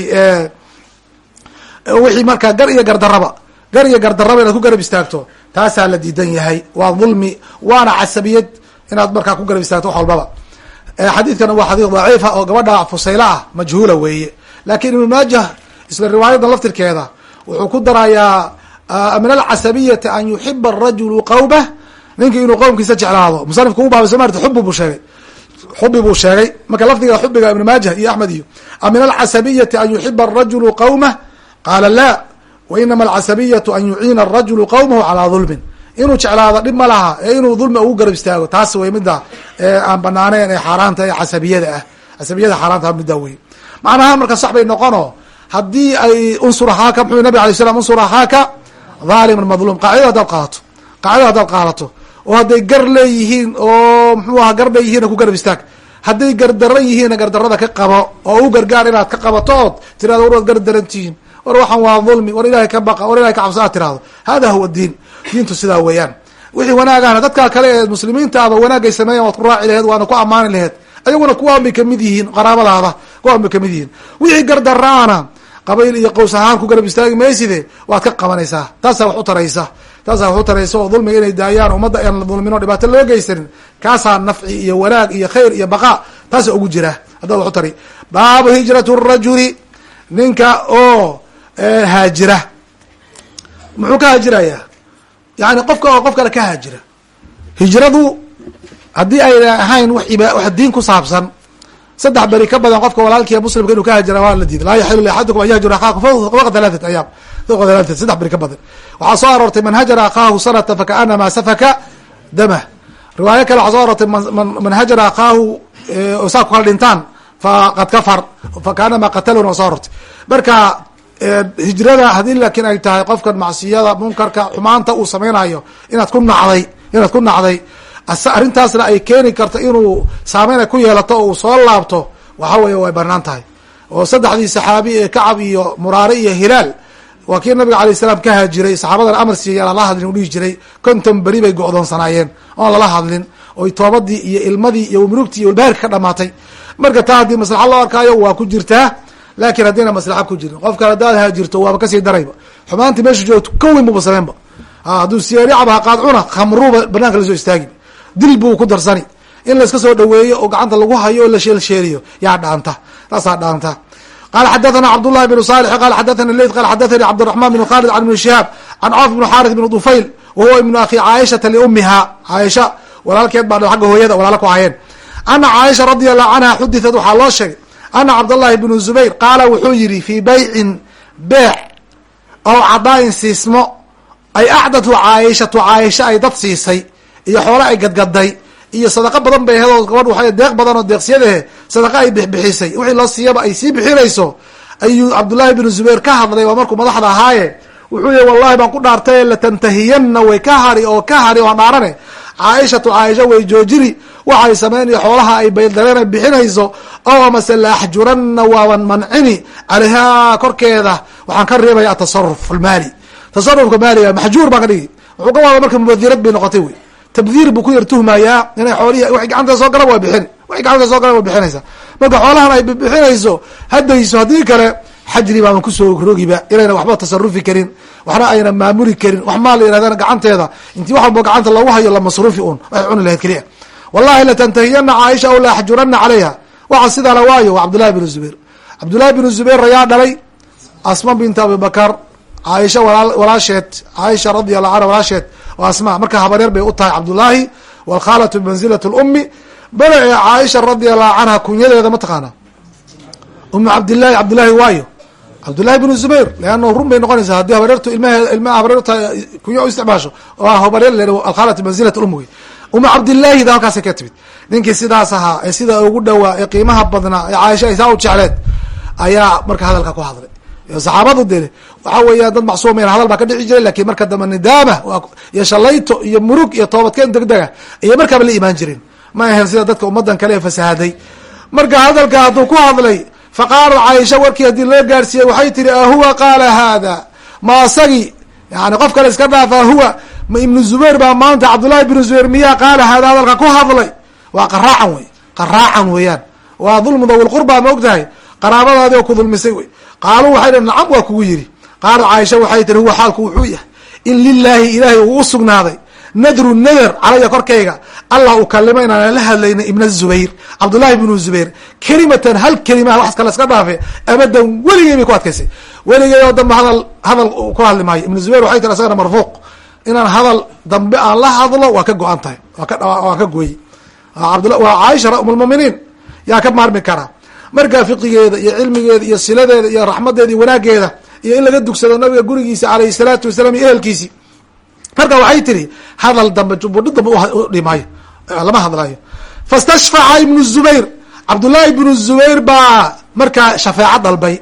wixii markaa gar iyo gardaraba gar iyo gardaraba inaad ku garab istaagto taasaa la diidan yahay. Waa dulmi waana casabiyad inaad markaa ku garab istaagto wax walbaba. Xadiidkana waa xadiid daciifa oo gabadha fusayla ah majhuula weeye. Lakin ibnu maajah isla riwaayadan laftirkeeda wuxuu ku darayaa min alcasabiyati an yuxiba arajulu qawmah. Ninkii inuu qowmkiisa jeclaado. Musanifku u baabay somarta xubi buu sheegay. Xubi buu sheegay. Marka lafdiga xubiga ibnu maajah iyo axmed iyo min alcasabiyati an yuxiba arajulu qawmah? Qaala la. Wainama alcasabiyatu an yuciina arajulu qowmahu calaa dulmin inuu jeclaado dhib ma laha. Ee inuu dulmi ugu garab istaago. Taas way midda aan banaaneyn ee xaaraanta ee casabiyada ah. Casabiyada xaaraanta midda wey macnaha marka sax bay noqono haddii ay unsur ahaaka muxuu nabig alay slam unsur ahaaka dhaliman madluum. Qaacida hadaad qaadato. Qaacida haddaad qaadato. Oo hadday gar leeyihiin oo muxuu aha gar leeyihiina ku garab istaag. Hadday gardaran yihiinna gardarada ka qabo oo u gargaar inaad ka qabato ood war waad gardarantihiin war waxaan waa dulmi war ilahay ka baqa war ilahay ka cabso aad tirahdo hada huwa diin. Diintu sidaa weeyaan. Wixii wanaagahna dadkaa kale ee muslimiintaaba wanaagay sameeyan waad ku raaci laheed waana ku ammaani laheed. Ayaguna kuwaan bay ka mid yihiin qaraabadaada kuwaan bay ka mid yihiin. Wixii gardaraana qabayl iyo qows ahaan ku garab istaagi mayside waad ka qabanaysaa. Taasaa wax u taraysa. Taasaa wax u taraysa oo dulmiga inay daayaan ummadda aan la dulmin o dhibaato loo geysanin. Kaasaa nafci iyo wanaag iyo khayr iyo baqa taasaa ugu jira. Haddaad wax u tari. Baabu hijratu rajuli ninka oo haajira. Muxuu ka haajirayaa yani qofka oo qof kale ka haajira. Hijradu haddii ayna ahayn wax diin ku saabsan saddex beri ka badan qofka walaalkiiya muslimka inuu ka haajira waa la diiday. Laa yaxilu liaxadikum an yahjura akaahu fawqa halaatat ayaam. Fawqa halaatat saddex beri ka badan. Waxaa soo aroortay man hajara akaahu sanata fakaanama safaka damah riwaayo kale waxaa soo aroortay man hajara akaahu saa ku kala dhintaan faqad kafar fakaanama qataluna soo aroortay. Marka hijrada haddii laakiin ay tahay qofkan macsiyada munkarka xumaanta uu samaynayo inaad ku nacday inaad ku nacday arrintaasna ay keeni karto inuu saameyn ay ku yeelato oo uu soo laabto waxa weeye way bannaan tahay. Oo saddexdii saxaabi ee kacab iyo muraare iyo hilaal waa kii nabiga alay salaam ka haajiray saxaabadan amar siiya lala hadlin u dhihi jiray konton beri bay go-doonsanaayeen oon lala hadlin oy toobadii iyo ilmadii iyo murugtii iyo walbaharka ka marka taa haddii maslaxa loo arkaayo waa ku jirtaa laakiin haddayna maslaxa ku jirin. Qofka haddaad haajirto waaba ka sii darayba. Xumaantii meesha joogto ka weyn buba sameenba hadduu siyaaricaba qaad cuna khamruuba banaanka la soo istaagi dil buu ku darsani. In layska soo dhaweeyo oo gacanta lagu hayo o la sheelsheeliyo yaa dhaanta taasaa dhaanta. Qala xadathana cabdullahi bnu salix qala xadathana leyd qala xadathani cabdiraxman bn khalid can ibni shihaab can cawf bn xaris bn dufayl wa huwa akhi caaishata liumiha caaisha walaalkeed baa agga hooyada walaala ku ahayeen ana caaisha radia allahu canha xudithat waxaa loo sheegay ana cabdallahi bnu zubayr qaala wuxuu yihi fii baycin beec ow cadaayin siismo ay acdatu caaishatu caaisha ay dad siisay iyo xoole ay gadgaday iyo sadaqo badan bay aheed oo gabadh waa deeq badan oo deeqsiyadahe sadaqa ay bixbixisay. Wixii loo siiyaba ay sii bixinayso ayuu cabdullaahi bnu zubayr ka hadlay waa markuu madaxda ahaaye. Wuxuu yihi wallahi baan ku dhaartay latantahiyanna way ka hari oo ka hari oo dhaarane. Caaishatu caaisha way joojiri waxay sameynaya xoolaha ay baydareen ay bixinayso oo amase laaxjuranna waaban mancini caleyhaa korkeeda. Waxaan ka reebaya atasaruf almaali tasarufka maaliga maxjuur baan ka dhigi wuxuu ka marka mubadirad bay noqotay wey tabdiir buu ku yar tuhmayaa inay xoolihi wa gacanta soo galan waa bixin waxay gacanta soo galan waa bixinaysa marka xoolahan ay bixinayso haddayso haddii kale xajri baaban ku soo rogiba inayna waxba tasarufi karin waxna ayna maamuli karin wax maa la yirahdana gacanteeda. Intii wax walbo gacanta loogu hayo la masruufi un waxay cuni lahayd keliya wallahi latantahiyana caaisha aw laaxjurana calayha. Waxa sidaa la waayo waa cabdullahi bnu zubayr. Cabdullahi bnu zubayr ayaa dhalay asma binta abibakar caaisha walaasheed caaisha radi allahu anha walaasheed asma marka habaryar bay u tahay cabdullaahi walkhaalatu bimanzilat lummi bale ee caaisha radi allahu canha kunyadeeda ma taqaana umu cabdillahi cabdullaahi waayo cabdullahi bnu zubayr leanna run bay noqonaysaa haddii habaryartu ilmahe ilmaha habaryar tahay kunya u isticmaasho oo habaryar le alkhaalatu bimanzilat um wey umu cabdillaahida halkaasay ka timid ninkii sidaas ahaa ee sida ugu dhowaa ee qiimaha badnaa ee caaisha ay saa u jecleed ayaa marka hadalka ku hadlay saxaabadu de waxa weeyaan dad macsuumayn hadal baa ka dhici jiray laakiin marka dambe nidaama iyo shalayto iyo murug iyo toobadkeen degdega iyo markaaba la imaan jirin. Ma ahayn sida dadka ummadan kale ee fasahaday marka hadalka hadduu ku hadlay faqaalat caaisha warkii haddii loo gaarsiiyey waxay tihi ahuwa qaala haada. Ma asagii yani qof kale iska dhaaf ahuwa ma ibnu zubayr baa maanta cabdullahi ibnu zubayr miyaa qaala haada hadalka ku hadlay. Waa qaraacan wey qaraacan weeyaan. Waa dulmu dawil ma og qaraabadaadi oo ku dulmisay wey. Qaaluu waxay dhi nacam waa kugu yidhi qaalat caaisha waxay tihi huwa xaalku wuxuu yahay. In lilaahi ilaahay uu u sugnaaday. Nadru nader calaya korkayga. Allah uu kalimo inaanan la hadlayna ibna zubayr cabdullahi ibnu zubayr. Kelimatan hal kelimaha wax kale iska dhaafe abadan weligey bay ku adkaysay. Weligey oo dambe hadal hadal ku hadli maayo. Ibnu zubayr waxay tiri asagana marfuuq. Inaan hadal dambe aan la hadlo waa ka go-an tahay. Waa ka gooyi waa caaisha umulmuminiin yaa ka maarmi karaa markaa fiqigeeda iyo cilmigeeda iyo siladeeda iyo raxmadeeda iyo wanaageeda iyo in laga dugsado nabiga gurigiisa alayhi salaatu wasalaam iyo ehelkiisi. Marka waxay tiri hadal dambe jubudhi dambe udhimaayo lama hadlayo fastashfaca ibnu zubayr. Cabdullaahi ibnu zubayr baa markaa shafeeco dalbay.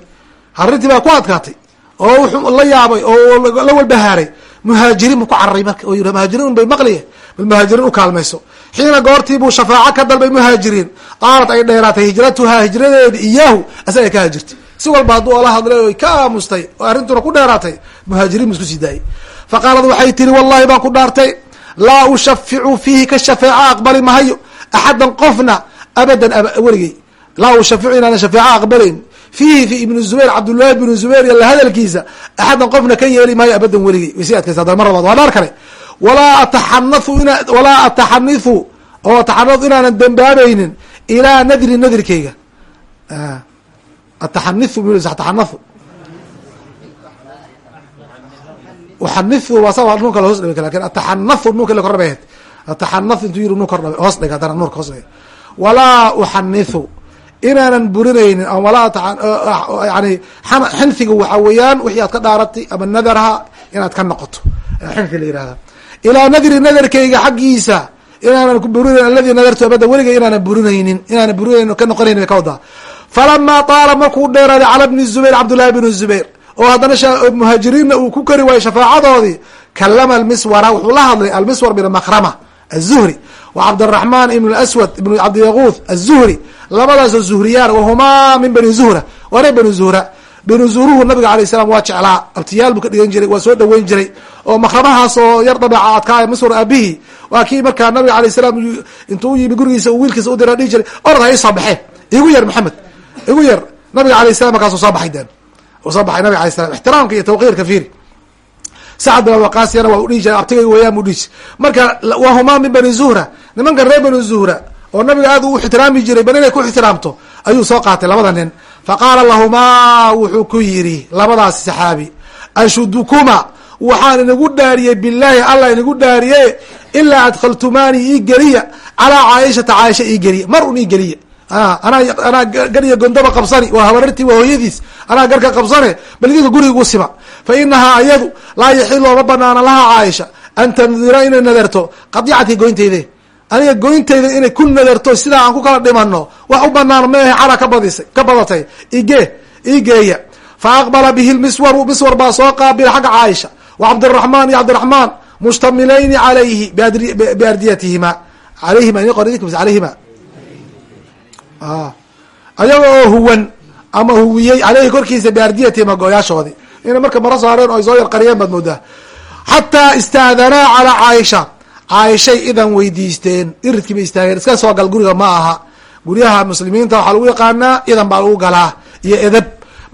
Arrintii baa ku adkaatay oo wuxuu la yaabay oo la walbahaaray muhaajiriin buu ku cararay marka oo yiri muhaajiriin bay maqliye bal muhaajiriin u kaalmayso. Xiina goortii buu shafaaco ka dalbay muhaajiriin qaalat ay dheeraatay hijratuhaa hijradeedi iyaahu asaga ka hajirtay si walba hadduu ola hadlay oy ka aamustay oo arrintuna ku dheeraatay muhaajiriin isku sii daayay fa qaalad waxay tiri wallahi baan ku dhaartay laa ushaficu fiihi ka shafeeco aqbali mahayo axadan qofna abadan weligey laa ushaficu inaanan shafeeco aqbalayn. Fiihi fi ibnu zubayr cabdullaahi ibnu zubayr iyo la hadalkiisa axadan qofna ka yeeli maayo abadan weligey way sii adkaysa hadana mar labaad waa dhaar kale. Walaa ataxanathu ina walaa ataxanithu oo ataxanathu inaanan dembaabaynin ilaa nadri nadrikeyga ataxanithu taxanathu uxanithu waa sa nuun kale hoos dhigay laakiin ataxanathu nuunka la kordhabay ahayd ataxanathu intuu yiri nuun kordhabay hoos dhig haddana nuunka hoos dhigay walaa uxanithu inaanan burinaynin walaa yani xinfiga waxa weeyaan wixii aad ka dhaaratay ama nadarha inaad ka noqoto xinfi la yihahda ilaa nadri nadarkayga xaggiisa inaanan ku burinayn aladi nadartu abada weligay inaanan burinaynin inaanan burinayn ka noqonayn bay ka wadaa falamaa taala markuu dheeraaday cala bni zubayr cabdullahi bni zubayr oo haddana muhaajiriinna uu ku kari waayo shafaacadoodii kalama almiswara wuxuu la hadlay almiswar bin makrama azuhri wa cabdiraxmaan ibn aswad ibn cabdiyaquuth azuhri labadaasoo zuhriyaan wahumaa min bani zuhra waare bani zuhra banu zuhruhu nabiga alayh salam waa jeclaa abtiyaal buu ka dhigan jiray waa soo dhaweyn jiray oo makramahaas yar dhabeeca adkaaya miswar aabihi waa kii markaa nabiga alayh salaam intuu u yimi gurigiisa wiilkiisa u dira dhihi jiray orad ha isoo baxeen igu yar maxamed igu yar nabiga alayh salam markaasuu soo baxay deen. Soo baxay nabiga alay salam ixtiraamka iyo tawqiirka fiiri. Sacad bin waqaasiyana waa u dhihi jiray abtigay weeyaan buu dhihi jiray marka wahumaa min bani zuhra. Nimanka reer bani zuhra oo nabiga aad u ixtiraami jiray bal inay ku ixtiraamto ayuu soo qaatay labada nin. Faqaala lahumaa wuxuu ku yidhi labadaas saxaabi anshudukuma waxaan inagu dhaariyey bilaahi allah inagu dhaariye ilaa adkhaltumaani ii geliya calaa caaishata caaisha ii geliya mar un ii geliya anaa anaa gariya gondaba qabsani. Waa habarartii waa hooyadiis anaa garka qabsane bal idinka gurigu sima fa inahaa ayadu laa yaxilu oma banaana laha caaisha an tandira inay nadarto. Qadiicati goynteyde aniga goynteyda inay ku nadarto sidaa aan ku kala dhimano wax u banaan meahe cara ka badisay ka badatay. Ige igeeya. Fa aqbala bihi lmiswaru miswar baa soo qaabila xagga caaisha. Wa cabdiraxmaan iyo cabdiraxmaan mushtamilayni alayhi biardiyatihima alayhima alayhima ayaga oo huwan ama huwiyey aleyhi korkiisa biardiyatihima gooyaashoodii inay marka maro saareen oo ay soo yarqariyeen baad moodaa. Xataa istaadanaa calaa caaisha. Caaishay idan weydiisteen iridkii bay istaageen. Iska soo gal guriga ma aha. Guryaha muslimiinta waxaa lagu yaqaanaa idan baa lagu galaa iyo edab.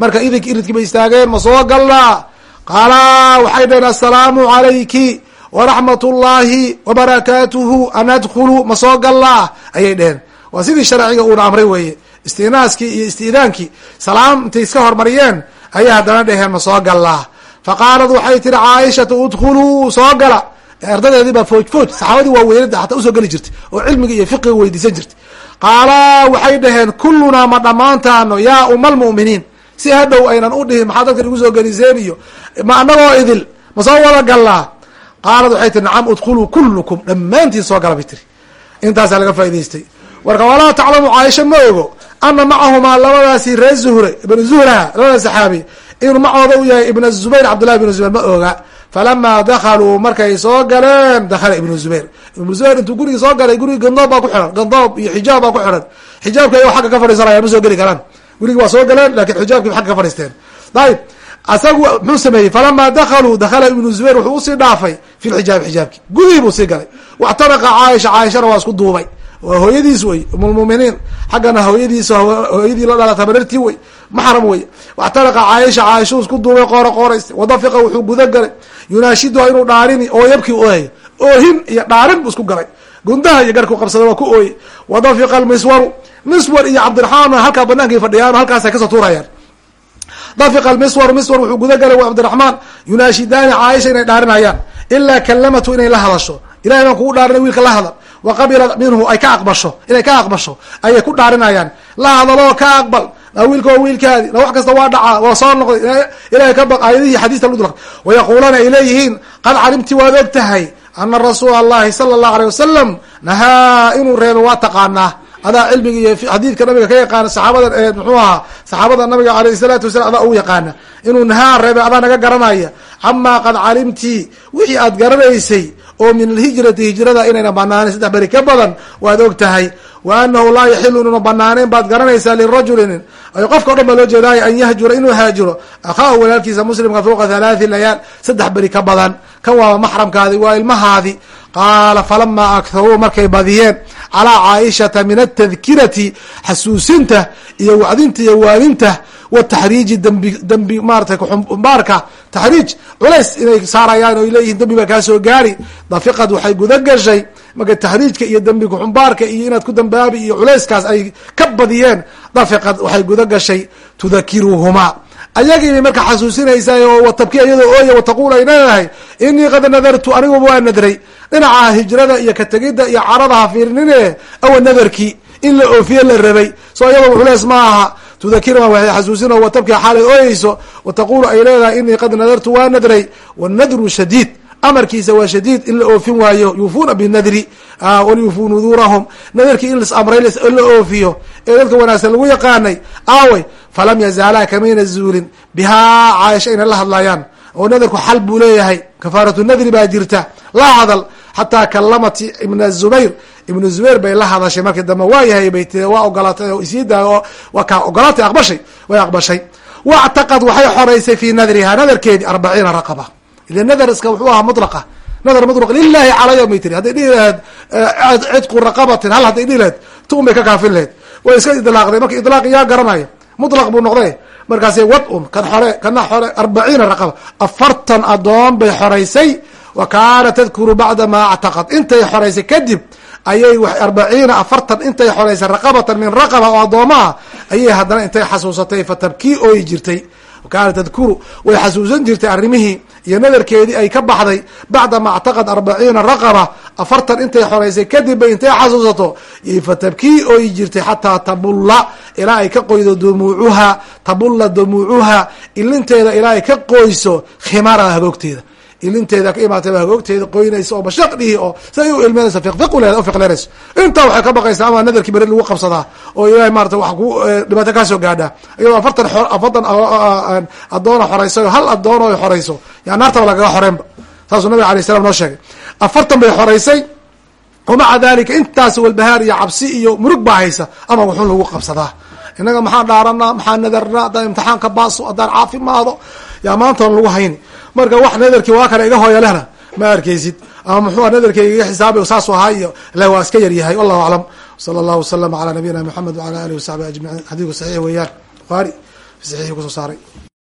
Marka idink iridkii bay istaageen ma soo galnaa qaalaa waxay dhaheen assalaamu calayki waraxmat ullaahi wabarakaatuhu an adkhulu. Ma soo galnaa ayay dheheen waa sidii sharciga uuna amray weeye. Istinaaskii iyo istiidaankii salaam intay iska hormariyeen ayay haddana dheheen ma soo galnaa faqaalad waxay tihi caaishatu udkhuluu soo gala. Ardadeedii baa fooj fooj. Saxaabadii waa weynada hataa u soo geli jirtay oo cilmiga iyo fiqiga weydiisan jirtay qaalaa waxay dhaheen kullunaa ma dhammaantaano yaa uma almu'miniin si hadhow aynan u dhihin maxaa dadkan igu soo geliseen iyo ma anagoo idil ma soo wada gallaa. Qaalad waxay tiri nacam udkhuluu kullukum. Dhammaantiin soo gala bay tiri intaasaa laga faa'idaystay marka walaa taclamu caaisha ma ogo ana macahumaa labadaasi reer zuhre ibnu zuhraha labada saxaabi inuu macooda u yahay ibn zubayr cabdullahi ibnu zubayr ma oga falamaa dakaluu markay soo galeen dakala ibnu zubayr. Ibnu zubayr intuu gurigii soo galay gurigi gandoob baa ku xihan gandoob iyo xijaab baa ku xihan xijaabki ay xagga ka fadhiisanaya ma soo geli karaan. Gurigi waa soo galeen laakiin xijaabki xagga ka fadhiisteen. Ayib asagu muxuu sameeyey falamaa dakaluu dakala ibnu zubayr wuxuu u sii dhaafay fi lxijaabi xijaabki gudihii buu sii galay. Waxtanaqa caaisha caaishana waa isku duubay waa hooyadiis wey umulmuminiin xaggana hooyadiis hooyadii la dhalata barartii wey maxram wey waxtanaqa caaisha caaisha isku duubay qoora qooraysta wadafiqa wuxuu guda galay. Yunaashiduha inuu dhaarini oo yabkii ooyayo oohin iyo dhaarin buu isku galay. Gundaha iyo garku qabsada waa ku ooyey. Wadafiqa almiswaru miswar iyo cabdiraxmaan halkaa banaankai fadhiyaan halkaasay ka soo tuurayaan. Dafiqa miswar miswar wuxuu guda galay cabdiraxmaan yunaashidaani caaisha inay dhaarinayaan. Ilaa kalamatu inay la hadasho. Ilahay baan kugu dhaarinay wiilka la hadal wa qabila minhu ay ka aqbasho inay ka aqbasho ayay ku dhaarinayaan la hadaloo ka aqbal wiilka waa wiilkaadi na wax kasta waa dhacaa waa soo noqday ilahay ka baq aayadihii xadiista lagu dulaq wayaquulana ay leeyihiin qad calimti waad og tahay ana rasuula allahi sala allahu aleyh wasalam nahaa inuu reebay waa taqaanaa adaa cilmiga iyo xadiidka nabiga ka yaqaana saxaabada muxuu ahaa saxaabada nabiga aleyh salaatu wasalam adaa ugu yaqaana inuu nahaa reebay adaa naga garanaya camaa qad calimti wixii aad garanaysay oo min alhijrati hijrada inayna banaaneyn saddex beri ka badan waad og tahay. Wa anahu laa yaxilu inuuna banaaneyn baad garanaysaa lirajulin. Ay qofka o dhan baa loo jeedaayo an yahjura inuu haajiro. Akhaahu walaalkiisa muslimka fowqa halaathi layaal saddex beri ka badan. Kan waa maxramkaadi waa ilmahaadi. Qaala falamaa akharuu markay badiyeen calaa caaishata min atadkirati xasuusinta iyo wacdinta iyo waadinta wataxriiji dambi dembi maaratay xumbaarka taxriij culays inay saarayaan o leeyihiin dembi baa kaa soo gaari. Dafiqad waxay guda gashay marka taxriijka iyo dembi kuxumbaarka iyo inaad ku dambaabi iyo culayskaas ay ka badiyeen dafiqad waxay guda gashay tudakiruhumaa ayagii bay marka xasuusinaysaa oo watabki iyadoo ooya wataquul ay leedahay inii qad nadartu aniguba waa nadray. Dhinaca hijrada iyo kategida iyo carada ha fiirinine awa nadarkii in la oofiye la rabay. So iyadoo culeys ma aha tudakirma waxay xasuusin watabki xaalay ooyeyso wataqulu ay leedahay inii qad nadartu waa nadray wanadru shadiid. Amarkiisa waa shadiid in la oofin waayo yuufuuna binadri walyufuu nuduurahum. Nadarkii in las amray in la oofiyo ee dadka wanaagsan lagu yaqaanay aawey falam yazaalaa kamayna zuulin. Bihaa caaisha inay la hadlayaan oo nadarku xal buu leeyahay kafaaratu nadri baa jirta. La hadal xataa kalamat ibna zubayr ibnu zubayr bay la hadashay markii dambe waa yahay bay tii waa ogolaatay isii daa oo waa kaa ogolaatay aqbashay way aqbashay. Wactaqad waxay xoreysay fi nadriha nadarkeedii arbaciina raqaba. Ila nadarska wuxuu ahaa mutlaqa nadar mutlaq lilahi calaya may tiri hadday dhihi lahayd cidqu raqabatin hal hadday dhihi lahayd tuun bay ka kaafin lahayd. Way iska idlaaqday. Marka idlaaq yaa garanaya mutlaq buu noqday. Markaase wad un kan xore kana xore arbaciina raqaba. Afartan adoon bay xoreysay wa kaana tadkuru bacda maa actaqad. Intay xoreysay kadib ayay arbaciina afartan intay xoreysay raqabatan min raqaba oo addoomaha ayay haddana intay xasuusatay fatabkii ooyi jirtay. Kaana tadkuru way xasuusan jirtay arrimihii iyo nadarkeedii ay ka baxday. Bacdama actaqad arbaciina raqaba afartan intay xoreysay kadib bay intay xasuusato. Fatabkii ooyi jirtay xataa tabulla ilaa ay ka qoydo dumuucuha tabulla dumuucuha ilinteeda ilaa ay ka qoyso khimaaraha hagoogteeda ilinteeda ka imaatay hagoogteeda qoynaysa oo bashaq dhihi oo siay u ilmeynaysa fiqfiq uleed u fiqleynayso intaa waxay ka baqaysaa ama nadarkii beri lagu qabsadaa oo ilahay maarata wax ku dhibaato kaasoo gaadhaa iyadoo afartan afartan adoona xoreysa hal adoon o xoreyso yaa naartaba lagaga xoreenba. Saasuu nabig alay salam noo sheegay. Afartan bay xoreysay wamaca dalika intaas walbahaar iyo cabsi iyo murug baa haysa ama wuxun lagu qabsadaa. Innaga maxaan dhaaranaa maxaa nadarnaa haddaan imtixaanka baaso haddaan caafimaado yaa maantoon lagu hayni marka wax nadarkii waa kana iga hooya lehna ma arkeysid ama muxuu nadarkeyga iga xisaabay saasu ahaa iyo le waa iska yaryahay wallahu aclam. Sala allahu wasalama calaa nabiyina maxamed wacala alihi wasaxbi ajmaciin xadiidku saxiix weeyaan. Buhaari fi saxiixi ku soo saaray